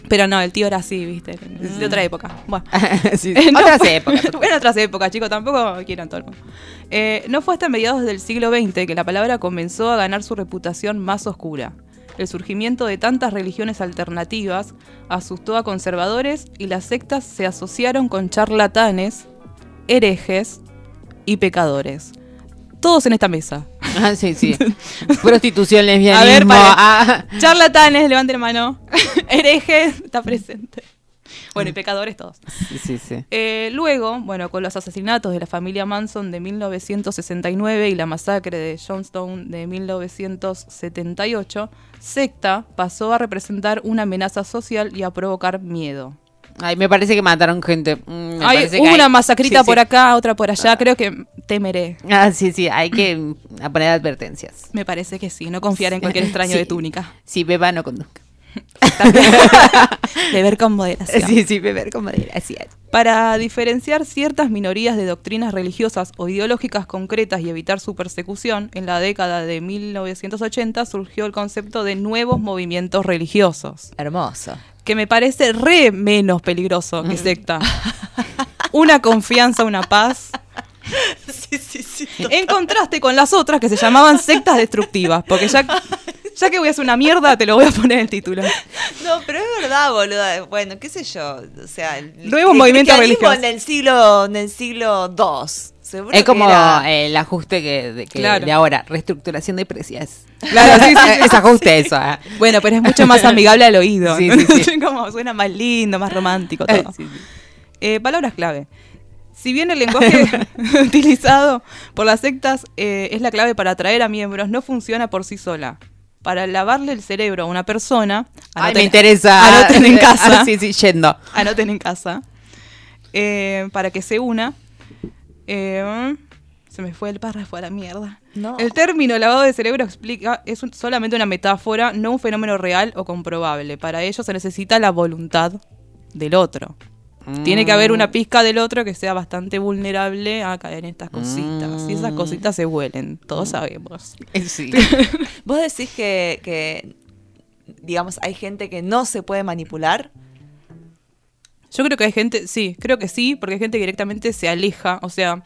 Pero no, el tío era así, viste, de otra época. Bueno. Sí, Eh, no Otras fue- épocas. Bueno, otras épocas, chicos, tampoco quieran todo el mundo. Eh, no fue hasta mediados del siglo XX que la palabra comenzó a ganar su reputación más oscura. El surgimiento de tantas religiones alternativas asustó a conservadores y las sectas se asociaron con charlatanes, herejes y pecadores. Todos en esta mesa. Ah, sí, sí. Prostitución, lesbianismo. A ver, pare- ah. Charlatanes, levanten la mano. herejes, está presente. Bueno, y pecadores todos. Sí, sí, sí. Eh, luego, bueno, con los asesinatos de la familia Manson de 1969 y la masacre de Johnstown de 1978, secta pasó a representar una amenaza social y a provocar miedo. Ay, me parece que mataron gente. Mm, me Hay, hubo una masacrita Sí, por sí. acá, otra por allá, creo que temeré. Ah, sí, sí, hay que poner advertencias. Me parece que sí, no confiar en cualquier extraño Sí. de túnica. Sí, beba no conduzca. Beber con moderación. Sí, sí, beber con es. Para diferenciar ciertas minorías de doctrinas religiosas o ideológicas concretas y evitar su persecución, en la década de 1980 surgió el concepto de nuevos movimientos religiosos, Hermoso. que me parece re menos peligroso que secta. Una confianza, una paz. Sí, sí, sí. En contraste con las otras que se llamaban sectas destructivas, porque ya, ya que voy a hacer una mierda, te lo voy a poner en el título. No, pero es verdad, boluda. Bueno, qué sé yo. O sea, el, Nuevo el movimiento religioso. En el siglo, en el siglo II. Seguro Es que como era- eh, el ajuste que, de, que Claro. de ahora, reestructuración de precios. Claro, sí, sí, sí. es ajuste eso. ah. Bueno, pero es mucho más amigable al oído. Sí, ¿no? sí, sí. como suena más lindo, más romántico todo. sí, sí. Eh, palabras clave. Si bien el lenguaje utilizado por las sectas eh, es la clave para atraer a miembros, no funciona por sí sola. Para lavarle el cerebro a una persona, Ay, anoten- me interesa. anoten en casa, Ah, sí, sí, yendo. anoten en casa, eh, para que se una. eh, se me fue el párrafo a la mierda. No. El término lavado de cerebro explica, es un- solamente una metáfora, no un fenómeno real o comprobable. Para ello se necesita la voluntad del otro. Tiene que haber Mm. una pizca del otro que sea bastante vulnerable a caer en estas cositas. Y esas Mm. cositas se huelen, todos sabemos. Eh, Sí. Vos decís que, que, digamos, hay gente que no se puede manipular. Yo creo que hay gente, sí, creo que sí, porque hay gente que directamente se aleja. O sea,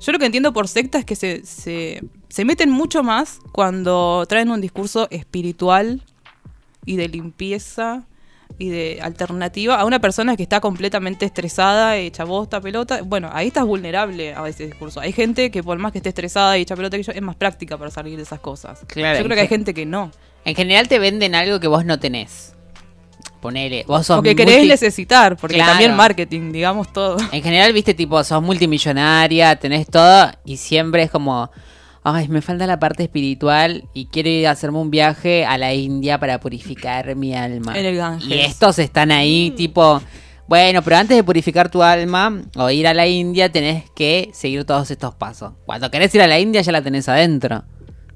yo lo que entiendo por secta es que se, se, se meten mucho más cuando traen un discurso espiritual y de limpieza y de alternativa a una persona que está completamente estresada, hecha bosta, pelota. Bueno, ahí estás vulnerable a ese discurso. Hay gente que por más que esté estresada y hecha pelota que yo, es más práctica para salir de esas cosas. Claro, yo creo que hay gente que no. En general te venden algo que vos no tenés. Ponele, vos sos O que querés multi- necesitar, porque Claro. también marketing, digamos todo. En general, viste, tipo, sos multimillonaria, tenés todo y siempre es como, ay, me falta la parte espiritual y quiero ir a hacerme un viaje a la India para purificar mi alma. En el Ganges. Y estos están ahí, tipo, bueno, pero antes de purificar tu alma o ir a la India tenés que seguir todos estos pasos. Cuando querés ir a la India ya la tenés adentro.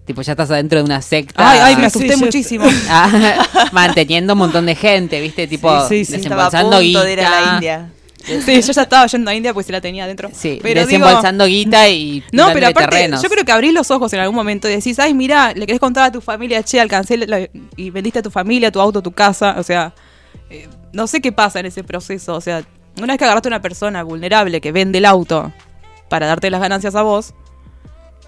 Tipo, ya estás adentro de una secta. Ay, ay, me asusté sí, muchísimo. Ah, manteniendo un montón de gente, ¿viste? Tipo, Sí, sí, desembolsando punto de ir a la guita. India. Sí, yo ya estaba yendo a India pues se la tenía adentro. Sí, pero digo, desembolsando guita y no, pero aparte, terrenos. yo creo que abrís los ojos en algún momento y decís, ay, mira, le querés contar a tu familia, che, alcancé la- y vendiste a tu familia, tu auto, tu casa, o sea, eh, no sé qué pasa en ese proceso, o sea, una vez que agarraste a una persona vulnerable que vende el auto para darte las ganancias a vos,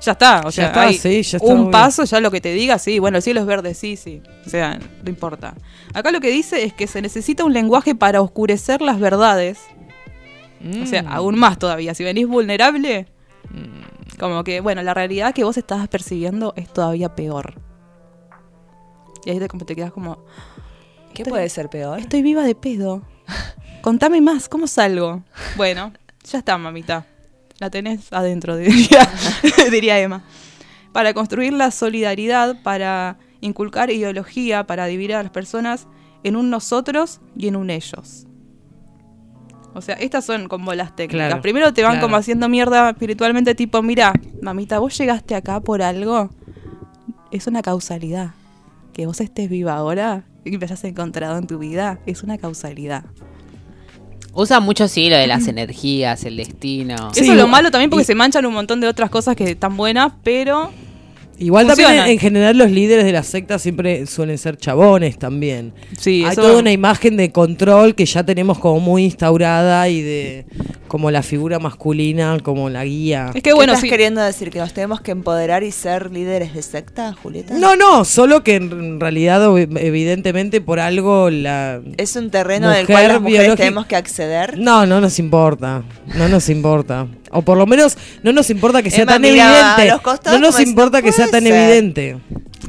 ya está, o Ya sea, está, hay sí, ya está, un obvio. paso, ya lo que te diga, sí, bueno, el cielo es verde, sí, sí, o sea, no importa. Acá lo que dice es que se necesita un lenguaje para oscurecer las verdades o sea, Mm. aún más todavía. Si venís vulnerable, como que, bueno, la realidad que vos estás percibiendo es todavía peor. Y ahí te, como te quedas como, ¿Qué puede ser peor? estoy viva de pedo. Contame más, ¿cómo salgo? Bueno, ya está, mamita. La tenés adentro, diría, diría Emma. para construir la solidaridad, para inculcar ideología, para dividir a las personas en un nosotros y en un ellos. O sea, estas son como las técnicas. Claro, Primero te van claro. como haciendo mierda espiritualmente, tipo, mira, mamita, vos llegaste acá por algo. Es una causalidad. Que vos estés viva ahora y que te hayas encontrado en tu vida, es una causalidad. Usa mucho, sí, lo de las energías, el destino. Sí, Eso es lo malo también porque se manchan un montón de otras cosas que están buenas, pero Igual Funciona. también en general los líderes de la secta siempre suelen ser chabones también. sí, Hay eso- toda una imagen de control que ya tenemos como muy instaurada y de como la figura masculina como la guía. Es que bueno, ¿Qué estás sí. queriendo decir? ¿Que nos tenemos que empoderar y ser líderes de secta, Julieta? No, no, solo que en realidad ob- evidentemente por algo la... ¿Es un terreno del Mujer cual las mujeres biológica- tenemos que acceder? No, no nos importa, no nos importa. O por lo menos no nos importa que sea Emma tan a evidente. los costados No nos como diciendo, importa que sea "Puede tan ser". evidente.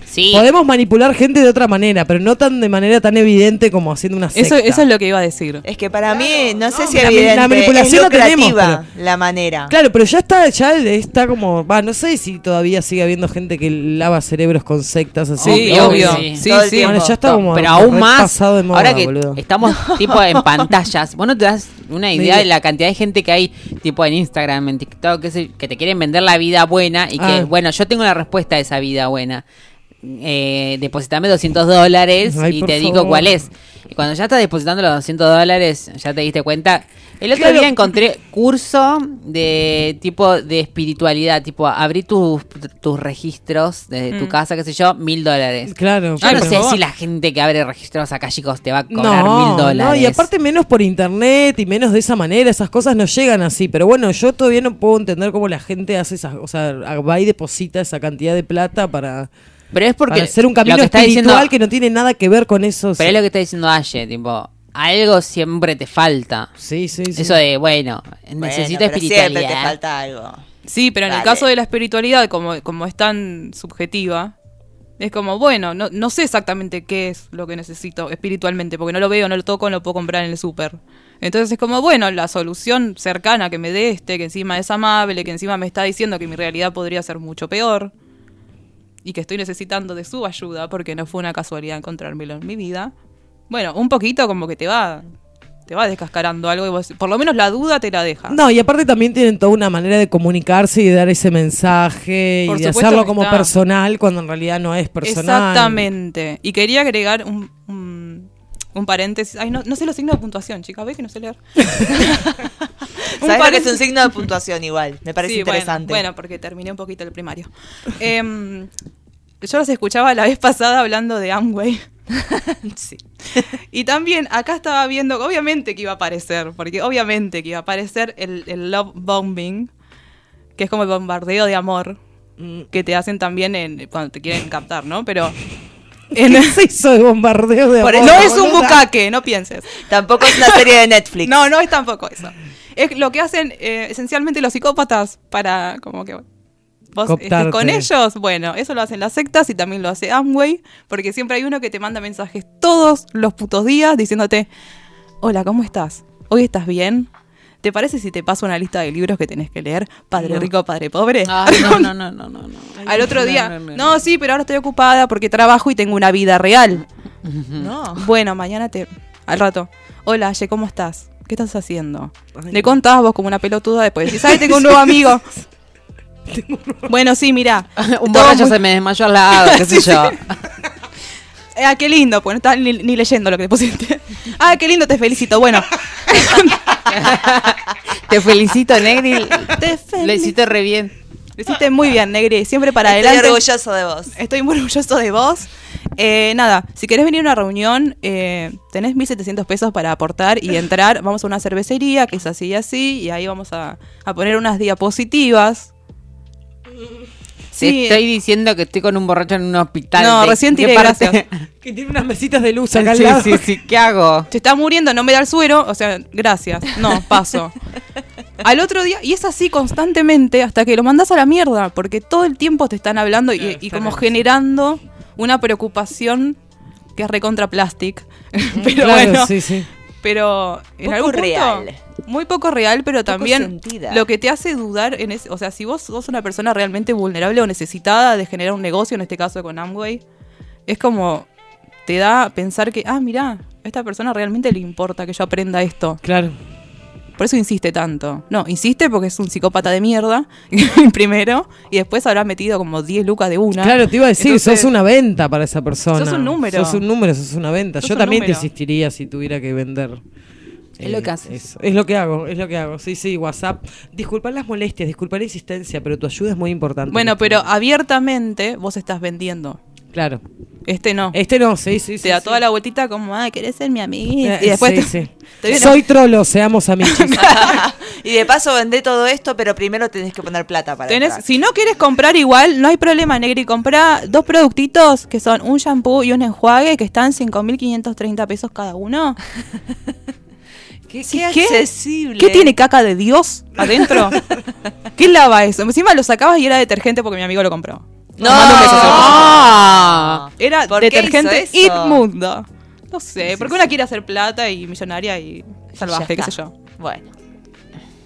Sí. Podemos manipular gente de otra manera, pero no tan de manera tan evidente como haciendo una secta. Eso, eso es lo que iba a decir. Es que para mí, no sé si la- evidente, la manipulación es la tenemos, la manera. Claro, pero ya está, ya está como, va, no sé si todavía sigue habiendo gente que lava cerebros con sectas así. Sí, Obvio, obvio. sí. Sí. Bueno, ya está No, como pero aún más pasado de moda, ahora que boludo. estamos tipo en pantallas vos no te das una idea Mira. de la cantidad de gente que hay tipo en Instagram en TikTok que, se- que te quieren vender la vida buena y que Ah. bueno yo tengo la respuesta a esa vida buena eh, depositame 200 dólares Ay, y te digo cuál es y cuando ya estás depositando los 200 dólares ya te diste cuenta el otro Claro. día encontré curso de tipo de espiritualidad tipo abrí tus, tus registros de tu Mm. casa qué sé yo mil dólares Claro. yo no sé si la gente que abre registros acá, chicos, te va a cobrar No, mil dólares. no, y aparte menos por internet y menos de esa manera, esas cosas no llegan así. Pero bueno, yo todavía no puedo entender cómo la gente hace esas, o sea, va y deposita esa cantidad de plata para, Pero es porque hacer un camino que está espiritual diciendo, que no tiene nada que ver con eso. Pero es lo que está diciendo Aye, tipo, algo siempre te falta. Sí, sí, sí. Eso de, bueno, Bueno, necesito espiritualidad. Siempre te falta algo. Sí, pero en el caso de la espiritualidad, como, como es tan subjetiva, es como, bueno, no, no sé exactamente qué es lo que necesito espiritualmente, porque no lo veo, no lo toco, no lo puedo comprar en el súper. Entonces es como, bueno, la solución cercana que me dé este, que encima es amable, que encima me está diciendo que mi realidad podría ser mucho peor y que estoy necesitando de su ayuda, porque no fue una casualidad encontrármelo en mi vida. Bueno, un poquito como que te va, te va descascarando algo y vos- por lo menos la duda te la deja. No, y aparte también tienen toda una manera de comunicarse y de dar ese mensaje Por y de hacerlo como está. personal cuando en realidad no es personal. Exactamente. Y quería agregar un, un, un paréntesis. Ay, no, no sé los signos de puntuación, chicas. ¿Ves que no sé leer? Un ¿Sabes que es un signo de puntuación igual? Me parece Sí, interesante. Bueno, porque terminé un poquito el primario. Em, yo los escuchaba la vez pasada hablando de Amway. Sí. Y también acá estaba viendo, obviamente que iba a aparecer, porque obviamente que iba a aparecer el, el love bombing, que es como el bombardeo de amor Mm. que te hacen también en, cuando te quieren captar, ¿no? Pero ¿Qué se hizo de bombardeo de amor, no es un bucaque, no pienses. Tampoco es una serie de Netflix. No, no es tampoco eso. Es lo que hacen eh, esencialmente los psicópatas para como que vos estés con ellos. Bueno, eso lo hacen las sectas y también lo hace Amway, porque siempre hay uno que te manda mensajes todos los putos días diciéndote, hola, ¿cómo estás? ¿Hoy estás bien? ¿Te parece si te paso una lista de libros que tenés que leer? Padre No. rico, padre pobre. Ay, no, no, no, no, no, no. Al otro día, No, sí, pero ahora estoy ocupada porque trabajo y tengo una vida real. No. Bueno, mañana te. Al rato. Hola, Aye, ¿cómo estás? ¿Qué estás haciendo? Ay, Le contás vos como una pelotuda después. Decís, ¿sabes? Tengo un nuevo amigo. bueno, sí, mira. Un borracho muy- se me desmayó al lado, qué sé yo. Ah, qué lindo, pues no estaba ni, ni leyendo lo que te pusiste. Ah, qué lindo, te felicito. Bueno, Te felicito, Negri. te Lo felicito. hiciste re bien. Lo hiciste muy bien, Negri. Siempre para Estoy adelante. orgulloso de vos. Estoy muy orgulloso de vos. Eh, nada, si querés venir a una reunión, eh, tenés 1.700 pesos para aportar y entrar. Vamos a una cervecería que es así y así, y ahí vamos a, a poner unas diapositivas. Te estoy diciendo que estoy con un borracho en un hospital. No, ¿De recién tiré, gracias. Que tiene unas mesitas de luz acá al Sí, lado. sí, sí, ¿qué hago? se está muriendo, no me da el suero, o sea, gracias. No, paso. Al otro día, y es así constantemente hasta que lo mandas a la mierda, porque todo el tiempo te están hablando y, y como generando una preocupación que es recontra plastic. Pero Claro, bueno, sí, sí. pero en Poco algún punto real. Muy poco real, pero también sentida. lo que te hace dudar en ese, o sea, si vos sos una persona realmente vulnerable o necesitada de generar un negocio, en este caso con Amway, es como te da a pensar que, ah, mirá, a esta persona realmente le importa que yo aprenda esto. Claro. Por eso insiste tanto. No, insiste porque es un psicópata de mierda, primero, y después habrá metido como 10 lucas de una. Claro, te iba a decir, Entonces, sos una venta para esa persona. Sos un número. Sos un número, sos una venta. Sos Yo un también te insistiría si tuviera que vender. Eh, Es lo que haces. eso. Es lo que hago, es lo que hago. Sí, sí, WhatsApp. Disculpa las molestias, disculpa la insistencia, pero tu ayuda es muy importante. Bueno, pero abiertamente vos estás vendiendo. Claro. Este no. Este no, sí, sí, sí. te da sí. toda la vueltita como, ah, querés ser mi amiga. Eh, Y después sí, te, Soy trolo, seamos amigos. y de paso vendé todo esto, pero primero tenés que poner plata para tenés- entrar. si no quieres comprar igual, no hay problema, Negri. Comprá dos productitos que son un shampoo y un enjuague que están 5.530 pesos cada uno. ¿Qué, Sí, qué ¿qué? accesible. ¿Qué tiene caca de Dios adentro? ¿Qué lava eso? Encima lo sacabas y era detergente porque mi amigo lo compró. No, beso, Ah. Era ¿Por qué detergente inmundo. No sé, porque una quiere hacer plata y millonaria y salvaje, qué sé yo. Bueno,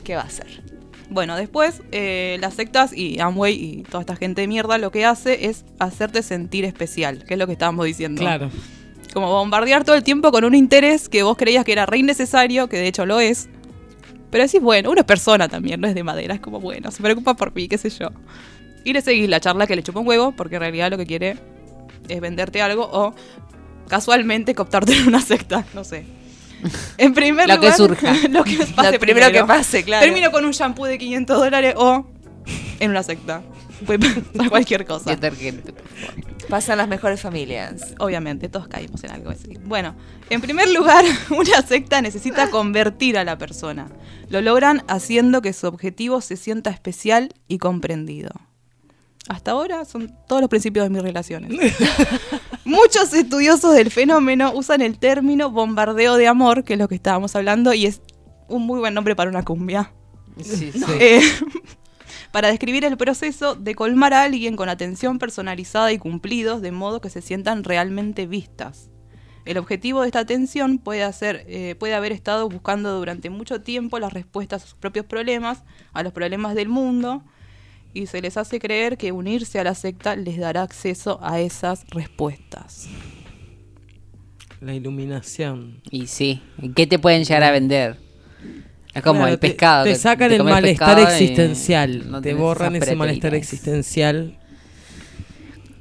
¿qué va a hacer? Bueno, después eh, las sectas y Amway y toda esta gente de mierda lo que hace es hacerte sentir especial, que es lo que estábamos diciendo. claro. Como bombardear todo el tiempo con un interés que vos creías que era re innecesario, que de hecho lo es. Pero decís, bueno, es persona también, no es de madera, es como, bueno, se preocupa por mí, qué sé yo. Y le seguís la charla que le chupa un huevo, porque en realidad lo que quiere es venderte algo o casualmente cooptarte en una secta, no sé. En primer Lo que lugar, surja. lo que pase Lo primero que pase, claro. Termino con un shampoo de 500 dólares o en una secta. Puede pasar cualquier cosa. Detergente, por favor. Pasan las mejores familias. Obviamente, todos caímos en algo así. Bueno, en primer lugar, una secta necesita convertir a la persona. Lo logran haciendo que su objetivo se sienta especial y comprendido. Hasta ahora son todos los principios de mis relaciones. Muchos estudiosos del fenómeno usan el término bombardeo de amor, que es lo que estábamos hablando, y es un muy buen nombre para una cumbia. Sí, sí. Eh, para describir el proceso de colmar a alguien con atención personalizada y cumplidos de modo que se sientan realmente vistas. El objetivo de esta atención puede, hacer, eh, puede haber estado buscando durante mucho tiempo las respuestas a sus propios problemas, a los problemas del mundo, y se les hace creer que unirse a la secta les dará acceso a esas respuestas. La iluminación. Y sí. ¿Qué te pueden llegar a vender? Es como Claro, el te- pescado. Te, sacan te el malestar existencial. no te borran ese malestar existencial.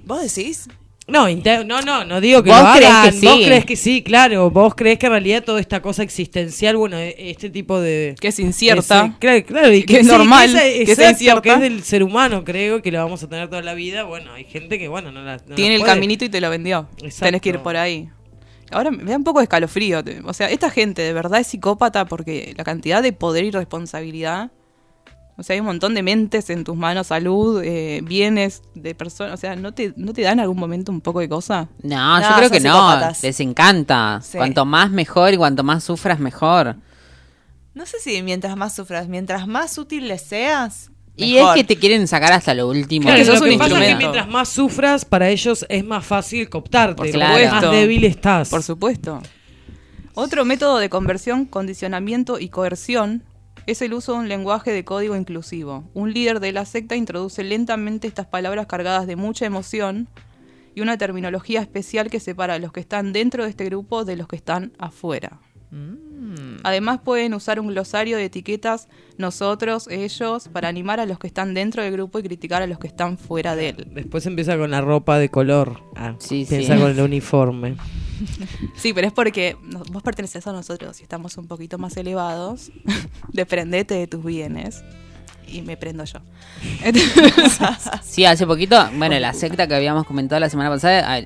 ¿Vos decís? No, no, no, no digo que ¿Vos lo crees hagan. que Vos sí? crees que sí, claro. Vos crees que en realidad toda esta cosa existencial, bueno, e- este tipo de... Que es incierta. Ese- claro, claro, y Que que, es sí, normal que, es, que sea incierta. que es del ser humano, creo, que lo vamos a tener toda la vida. Bueno, hay gente que, bueno, no la no la Tiene el caminito y te lo vendió. Exacto. Tenés que ir por ahí. Ahora me da un poco de escalofrío. O sea, esta gente de verdad es psicópata porque la cantidad de poder y responsabilidad. O sea, hay un montón de mentes en tus manos, salud, eh, bienes de personas. O sea, ¿no te, ¿no te dan en algún momento un poco de cosa? No, yo creo que no. Les encanta. Sí. Cuanto más mejor y cuanto más sufras, mejor. No sé si mientras más sufras, mientras más útil les seas. Y es que te quieren sacar hasta lo último. Claro, que sos lo un que pasa es que instrumento. mientras más sufras, para ellos es más fácil cooptarte. Por porque más débil estás. Por supuesto. Otro método de conversión, condicionamiento y coerción es el uso de un lenguaje de código inclusivo. Un líder de la secta introduce lentamente estas palabras cargadas de mucha emoción y una terminología especial que separa a los que están dentro de este grupo de los que están afuera. Además pueden usar un glosario de etiquetas nosotros, ellos, para animar a los que están dentro del grupo y criticar a los que están fuera de él. Después empieza con la ropa de color. Ah, Sí, piensa sí. con el uniforme. Sí, pero es porque no- vos perteneces a nosotros y estamos un poquito más elevados. Desprendete de tus bienes. Y me prendo yo. Sí, hace poquito, bueno, la secta que habíamos comentado la semana pasada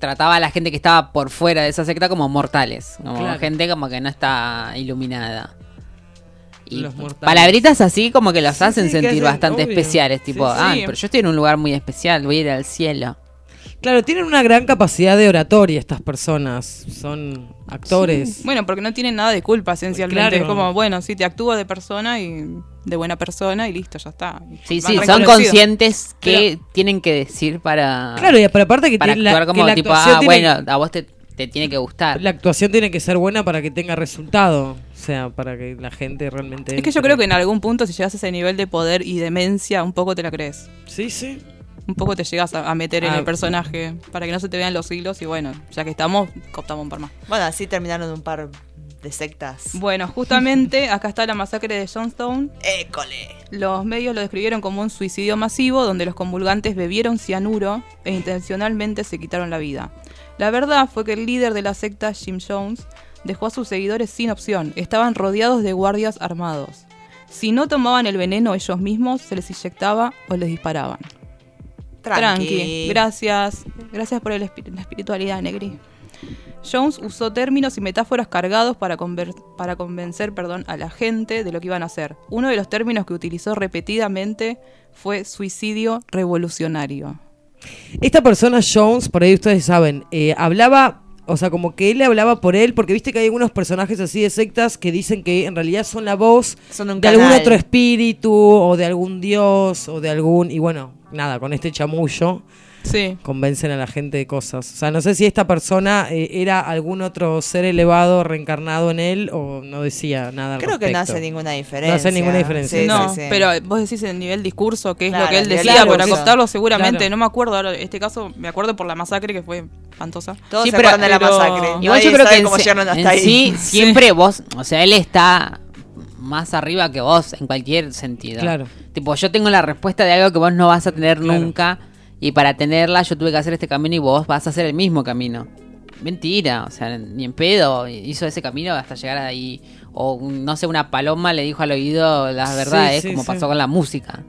trataba a la gente que estaba por fuera de esa secta como mortales, como Claro. gente como que no está iluminada. Y Los palabritas así como que los Sí, hacen sí, sentir hacen, bastante obvio. especiales, tipo, sí. ah, pero yo estoy en un lugar muy especial, voy a ir al cielo. Claro, tienen una gran capacidad de oratoria estas personas. Son actores. bueno, porque no tienen nada de culpa esencialmente. Claro. Es como, bueno, sí, te actúo de persona y de buena persona y listo, ya está. Sí, Van sí, son conscientes que tienen que decir para, Claro, y pero aparte que para la, actuar como que la tipo, actuación ah, tiene- bueno, a vos te, te tiene que gustar. La actuación tiene que ser buena para que tenga resultado. sea, para que la gente realmente... Es que yo creo que en algún punto, si llegas a ese nivel de poder y demencia, un poco te la crees. Sí, sí. Un poco te llegas a, a meter en Ah. el personaje para que no se te vean los hilos y bueno, ya que estamos, cooptamos un par más. Bueno, así terminaron un par de sectas. Bueno, justamente acá está la masacre de Johnstone. ¡École! Los medios lo describieron como un suicidio masivo donde los convulgantes bebieron cianuro e intencionalmente se quitaron la vida. La verdad fue que el líder de la secta, Jim Jones, dejó a sus seguidores sin opción. Estaban rodeados de guardias armados. Si no tomaban el veneno ellos mismos, se les inyectaba o les disparaban. Tranqui. Gracias. Gracias por el la espiritualidad, Negri. Jones usó términos y metáforas cargados para, para convencer perdón, a la gente de lo que iban a hacer. Uno de los términos que utilizó repetidamente fue suicidio revolucionario. Esta persona, Jones, por ahí ustedes saben, eh, hablaba, o sea, como que él le hablaba por él, porque viste que hay algunos personajes así de sectas que dicen que en realidad son la voz Son de algún otro espíritu, o de algún dios, o de algún... Y bueno, nada, con este chamullo Sí. convencen a la gente de cosas. O sea, no sé si esta persona eh, era algún otro ser elevado reencarnado en él, o no decía nada al Creo que no hace ninguna diferencia. No hace ninguna diferencia. Sí, no, sí, sí. pero vos decís en nivel discurso, que es Claro, lo que él decía, discurso. para acostarlo seguramente, Claro. no me acuerdo ahora, este caso me acuerdo por la masacre que fue espantosa. Todos Sí, se pero- acuerdan de la pero- masacre. Igual yo creo que en, cómo llegaron hasta en ahí. sí siempre vos, o sea, él está más arriba que vos en cualquier sentido. Claro. Tipo, yo tengo la respuesta de algo que vos no vas a tener Claro. nunca y para tenerla yo tuve que hacer este camino y vos vas a hacer el mismo camino. Mentira, o sea, ni en pedo hizo ese camino hasta llegar ahí. O no sé, una paloma le dijo al oído las verdades, sí, como sí. pasó con la música.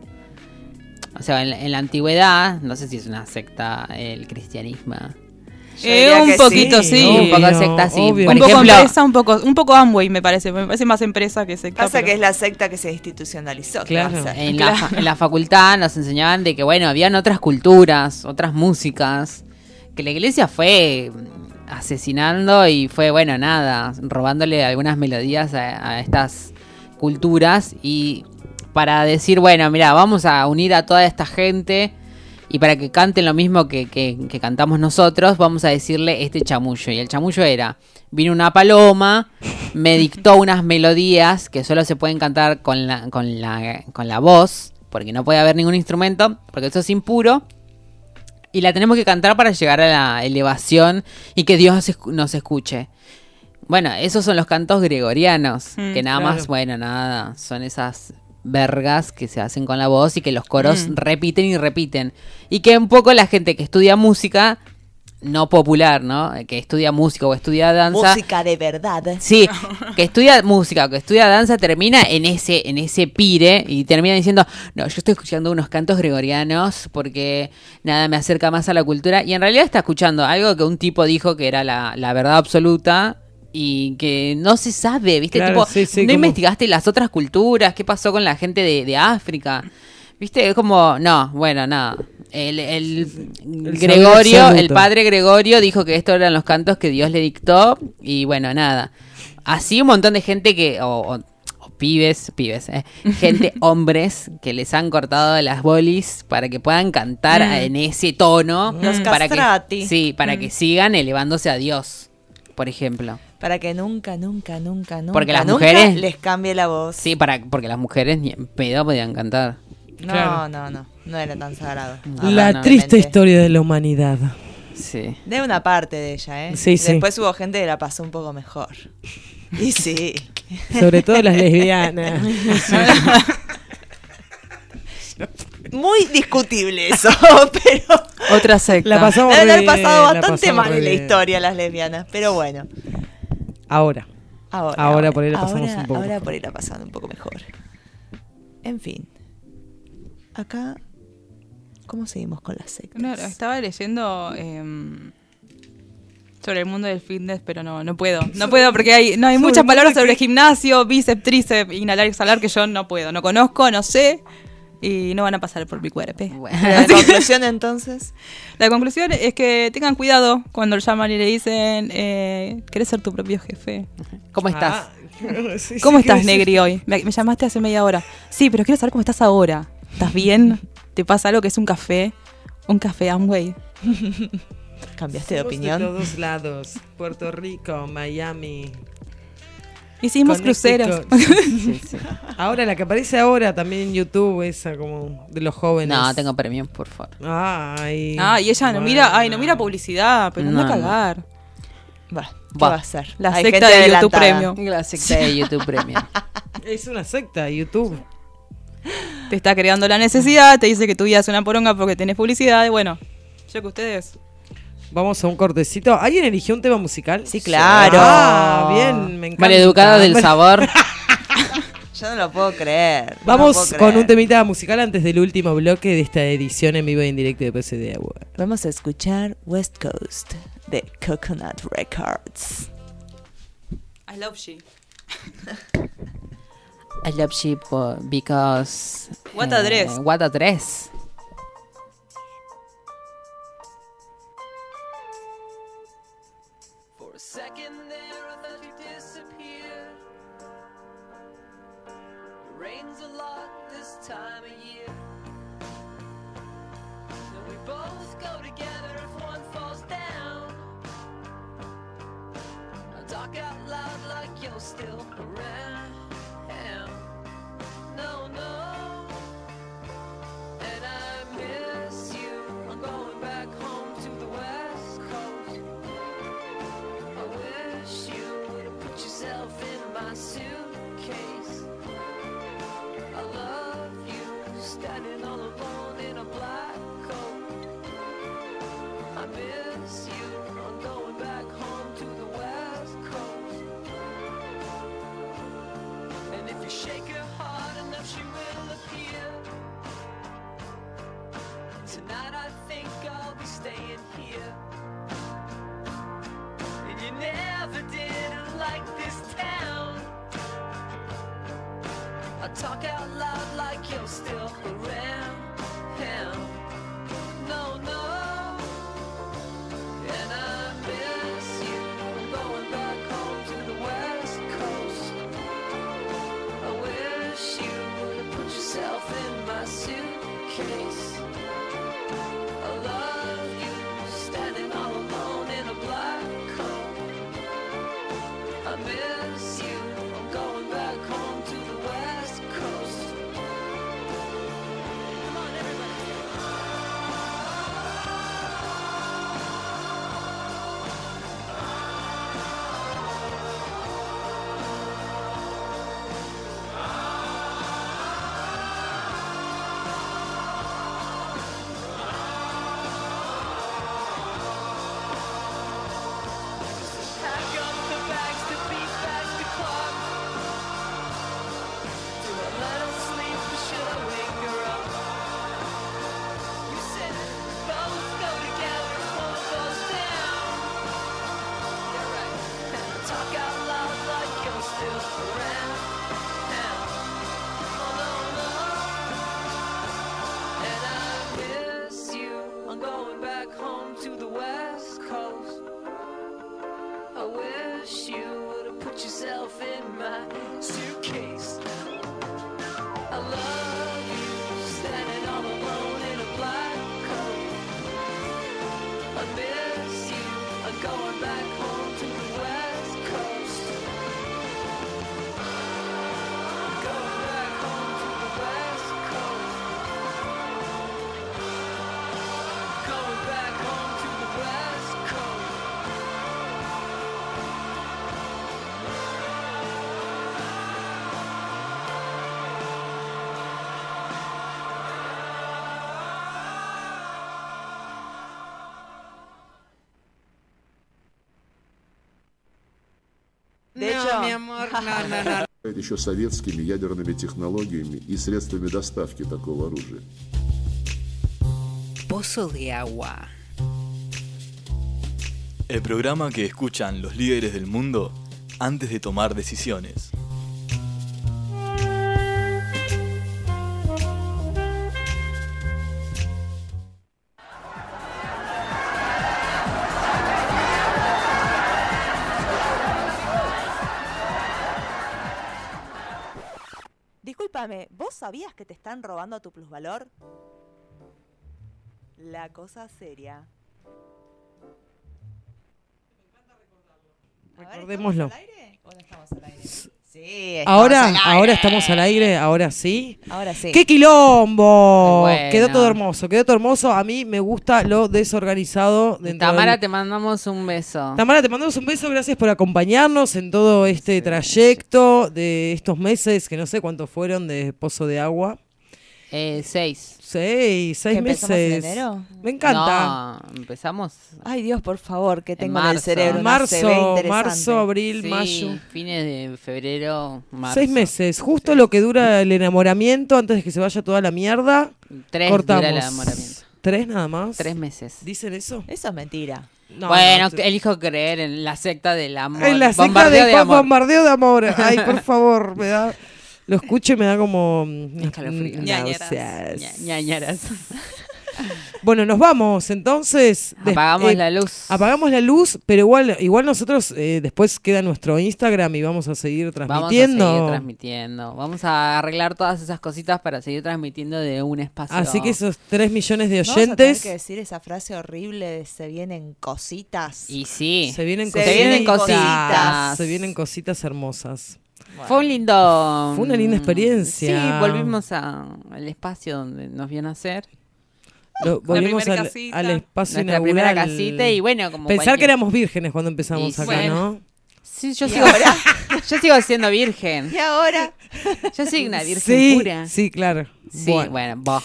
O sea, en en la antigüedad, no sé si es una secta el cristianismo. Eh, un que poquito, sí. sí. un poco secta, sí. obvio. Por un poco ejemplo, empresa, un poco, un poco Amway me parece, me parece más empresa que secta. Pasa pero- que es la secta que se institucionalizó. ¿qué Claro. En la, en la facultad nos enseñaban de que, bueno, habían otras culturas, otras músicas, que la iglesia fue asesinando y fue, bueno, nada, robándole algunas melodías a, a estas culturas y para decir, bueno, mira, vamos a unir a toda esta gente y para que canten lo mismo que, que- que cantamos nosotros, vamos a decirle este chamullo. Y el chamullo era, vino una paloma, me dictó unas melodías que solo se pueden cantar con la, con la, con la voz, porque no puede haber ningún instrumento, porque eso es impuro. Y la tenemos que cantar para llegar a la elevación y que Dios nos escuche. Bueno, esos son los cantos gregorianos, Mm, que nada claro. más, bueno, nada, son esas vergas que se hacen con la voz y que los coros Mm. repiten y repiten. Y que un poco la gente que estudia música, no popular, ¿no? Que estudia música o estudia danza. Música de verdad. Sí, que estudia música o que estudia danza termina en ese, en ese pire y termina diciendo, no, yo estoy escuchando unos cantos gregorianos porque nada me acerca más a la cultura. Y en realidad está escuchando algo que un tipo dijo que era la, la verdad absoluta y que no se sabe, ¿viste? Claro, tipo, sí, sí, no como- investigaste las otras culturas, qué pasó con la gente de, de África. ¿Viste? Es como, no, bueno, nada. El, el El Gregorio, el padre Gregorio dijo que estos eran los cantos que Dios le dictó y bueno, nada. Así un montón de gente que, o, o- o pibes, pibes, eh, gente, hombres que les han cortado las bolis para que puedan cantar Mm. en ese tono. Los para castrati. que, sí, para Mm. que sigan elevándose a Dios, por ejemplo. Para que nunca, nunca, nunca, nunca, Porque las nunca mujeres- les cambie la voz. Sí, para, porque las mujeres ni en pedo podían cantar. No, Claro. no, no. No era tan sagrado. La no, triste historia de la humanidad. Sí. De una parte de ella, ¿eh? Sí, sí. Después hubo gente que la pasó un poco mejor. Y sí. Sobre todo las lesbianas. Muy discutible eso, pero Otra secta. La pasamos haber pasado bien, la bastante mal en la historia las lesbianas. Pero bueno. Ahora. Ahora, Ahora por ahí la pasamos ahora- un poco Ahora mejor. por ahí la pasando un poco mejor. En fin. Acá. ¿Cómo seguimos con las sectas? No, estaba leyendo em, sobre el mundo del fitness, pero no, no puedo. No puedo porque hay, no hay muchas palabras sobre gimnasio, bíceps, tríceps, inhalar y exhalar que yo no puedo. No conozco, no sé y no van a pasar por mi cuerpo. Bueno. La conclusión entonces. La conclusión es que tengan cuidado cuando lo llaman y le dicen, eh, ¿querés ser tu propio jefe? ¿Cómo estás? Ah, sí, ¿Cómo sí, estás. Negri, hoy? Me, me llamaste hace media hora. Sí, pero quiero saber cómo estás ahora. ¿Estás bien? ¿Te pasa algo que es un café? Un café Amway. ¿Cambiaste de opinión? De todos lados. Puerto Rico, Miami. Hicimos Con cruceros. éxito. Sí, sí. Ahora, la que aparece ahora también en YouTube, esa como de los jóvenes. No, tengo premium, por favor. Ay. Ah, y ella no mira, ay, no mira publicidad, pero anda No, a no. cagar. Va, ¿qué Va. va a hacer? La Hay secta de YouTube. Premium. La secta de YouTube Premium. Es una secta, YouTube. Te está creando la necesidad, te dice que tu vida es una poronga porque tenés publicidad, y bueno, yo que ustedes. Vamos a un cortecito. ¿Alguien eligió un tema musical? Sí, claro. Ah, bien, me encanta. Maleducado del sabor. Yo no lo puedo creer. no Vamos puedo con creer. un temita musical antes del último bloque de esta edición en vivo y en directo de PC de Agua. Vamos a escuchar West Coast de Coconut Records. I love she. I love sheep uh, because... What a eh, dress. What a dress. De hecho, mi amor, no, no, no. еще советскими ядерными технологиями и средствами доставки такого оружия. Pozo de agua. El programa que escuchan los líderes del mundo antes de tomar decisiones. Sabías que te están robando tu plusvalor? La cosa seria. A ver, ¿estamos Recordémoslo. al aire? Sí, Ahora, estamos al ahora aire. estamos al aire, ahora sí. Ahora sí. ¡Qué quilombo! Bueno. Quedó todo hermoso, quedó todo hermoso. A mí me gusta lo desorganizado. Tamara, del- te mandamos un beso. Tamara, te mandamos un beso, gracias por acompañarnos en todo este trayecto de estos meses, que no sé cuántos fueron de Pozo de Agua. Eh, seis. Seis, seis ¿Que empezamos en meses. enero? Me encanta. No, empezamos Ay, Dios, por favor, que tengo en, el cerebro marzo, abril, sí, mayo. fines de febrero, marzo. Seis meses, justo lo que dura el enamoramiento antes de que se vaya toda la mierda. Tres cortamos. dura el enamoramiento. ¿Tres nada más? Tres meses. ¿Dicen eso? Eso es mentira. No, bueno, no, elijo creer en la secta del amor. En la secta bombardeo de, de amor. bombardeo de amor. Ay, por favor, me da. Lo escucho y me da como. mm, Escalofríos. mm, Ñañaras. náuseas. Ña- ñañaras. Bueno, nos vamos entonces. Apagamos eh, la luz. Apagamos la luz, pero igual, igual nosotros eh, después queda nuestro Instagram y vamos a seguir transmitiendo. Vamos a seguir transmitiendo. Vamos a arreglar todas esas cositas para seguir transmitiendo de un espacio. Así que esos 3 millones de Vamos a tener oyentes que decir esa frase horrible de se vienen cositas. Y sí. se vienen Se cositas. vienen cositas. Se vienen cositas hermosas. Fue un lindo. Fue una linda experiencia. Sí, volvimos a- al espacio donde nos vio nacer. Lo- volvimos primera al, casita. al espacio Nuestra primera inaugural. casita y bueno, como. Pensar cualquier- que éramos vírgenes cuando empezamos Y acá, bueno. ¿no? Sí, yo sigo, yo sigo siendo virgen. Y ahora, Yo soy una virgen Sí, pura. sí, claro. Sí, Bueno, bueno, vos.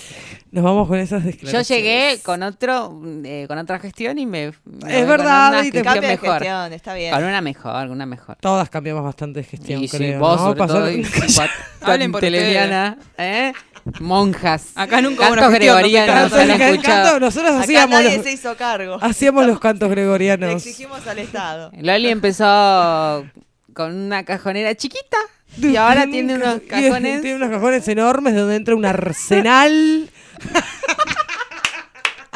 nos vamos con esas Yo declaraciones. llegué con otro, eh, con otra gestión y me. me Es con verdad, una y te- gestión mejor. gestión, está bien. Con una mejor, una mejor. Todas cambiamos bastante de gestión, Y sí, creo. vos ¿no? sobre todo, y- Hablen por teleriana, ¿eh? Monjas. Acá nunca Cantos no gregorianos Cantos- han el canto- nosotros Acá hacíamos nadie los, se hizo cargo. hacíamos los cantos Le gregorianos. exigimos al Estado. Loli empezó con una cajonera chiquita y ahora tiene unos cajones. Tiene unos cajones enormes donde entra un arsenal.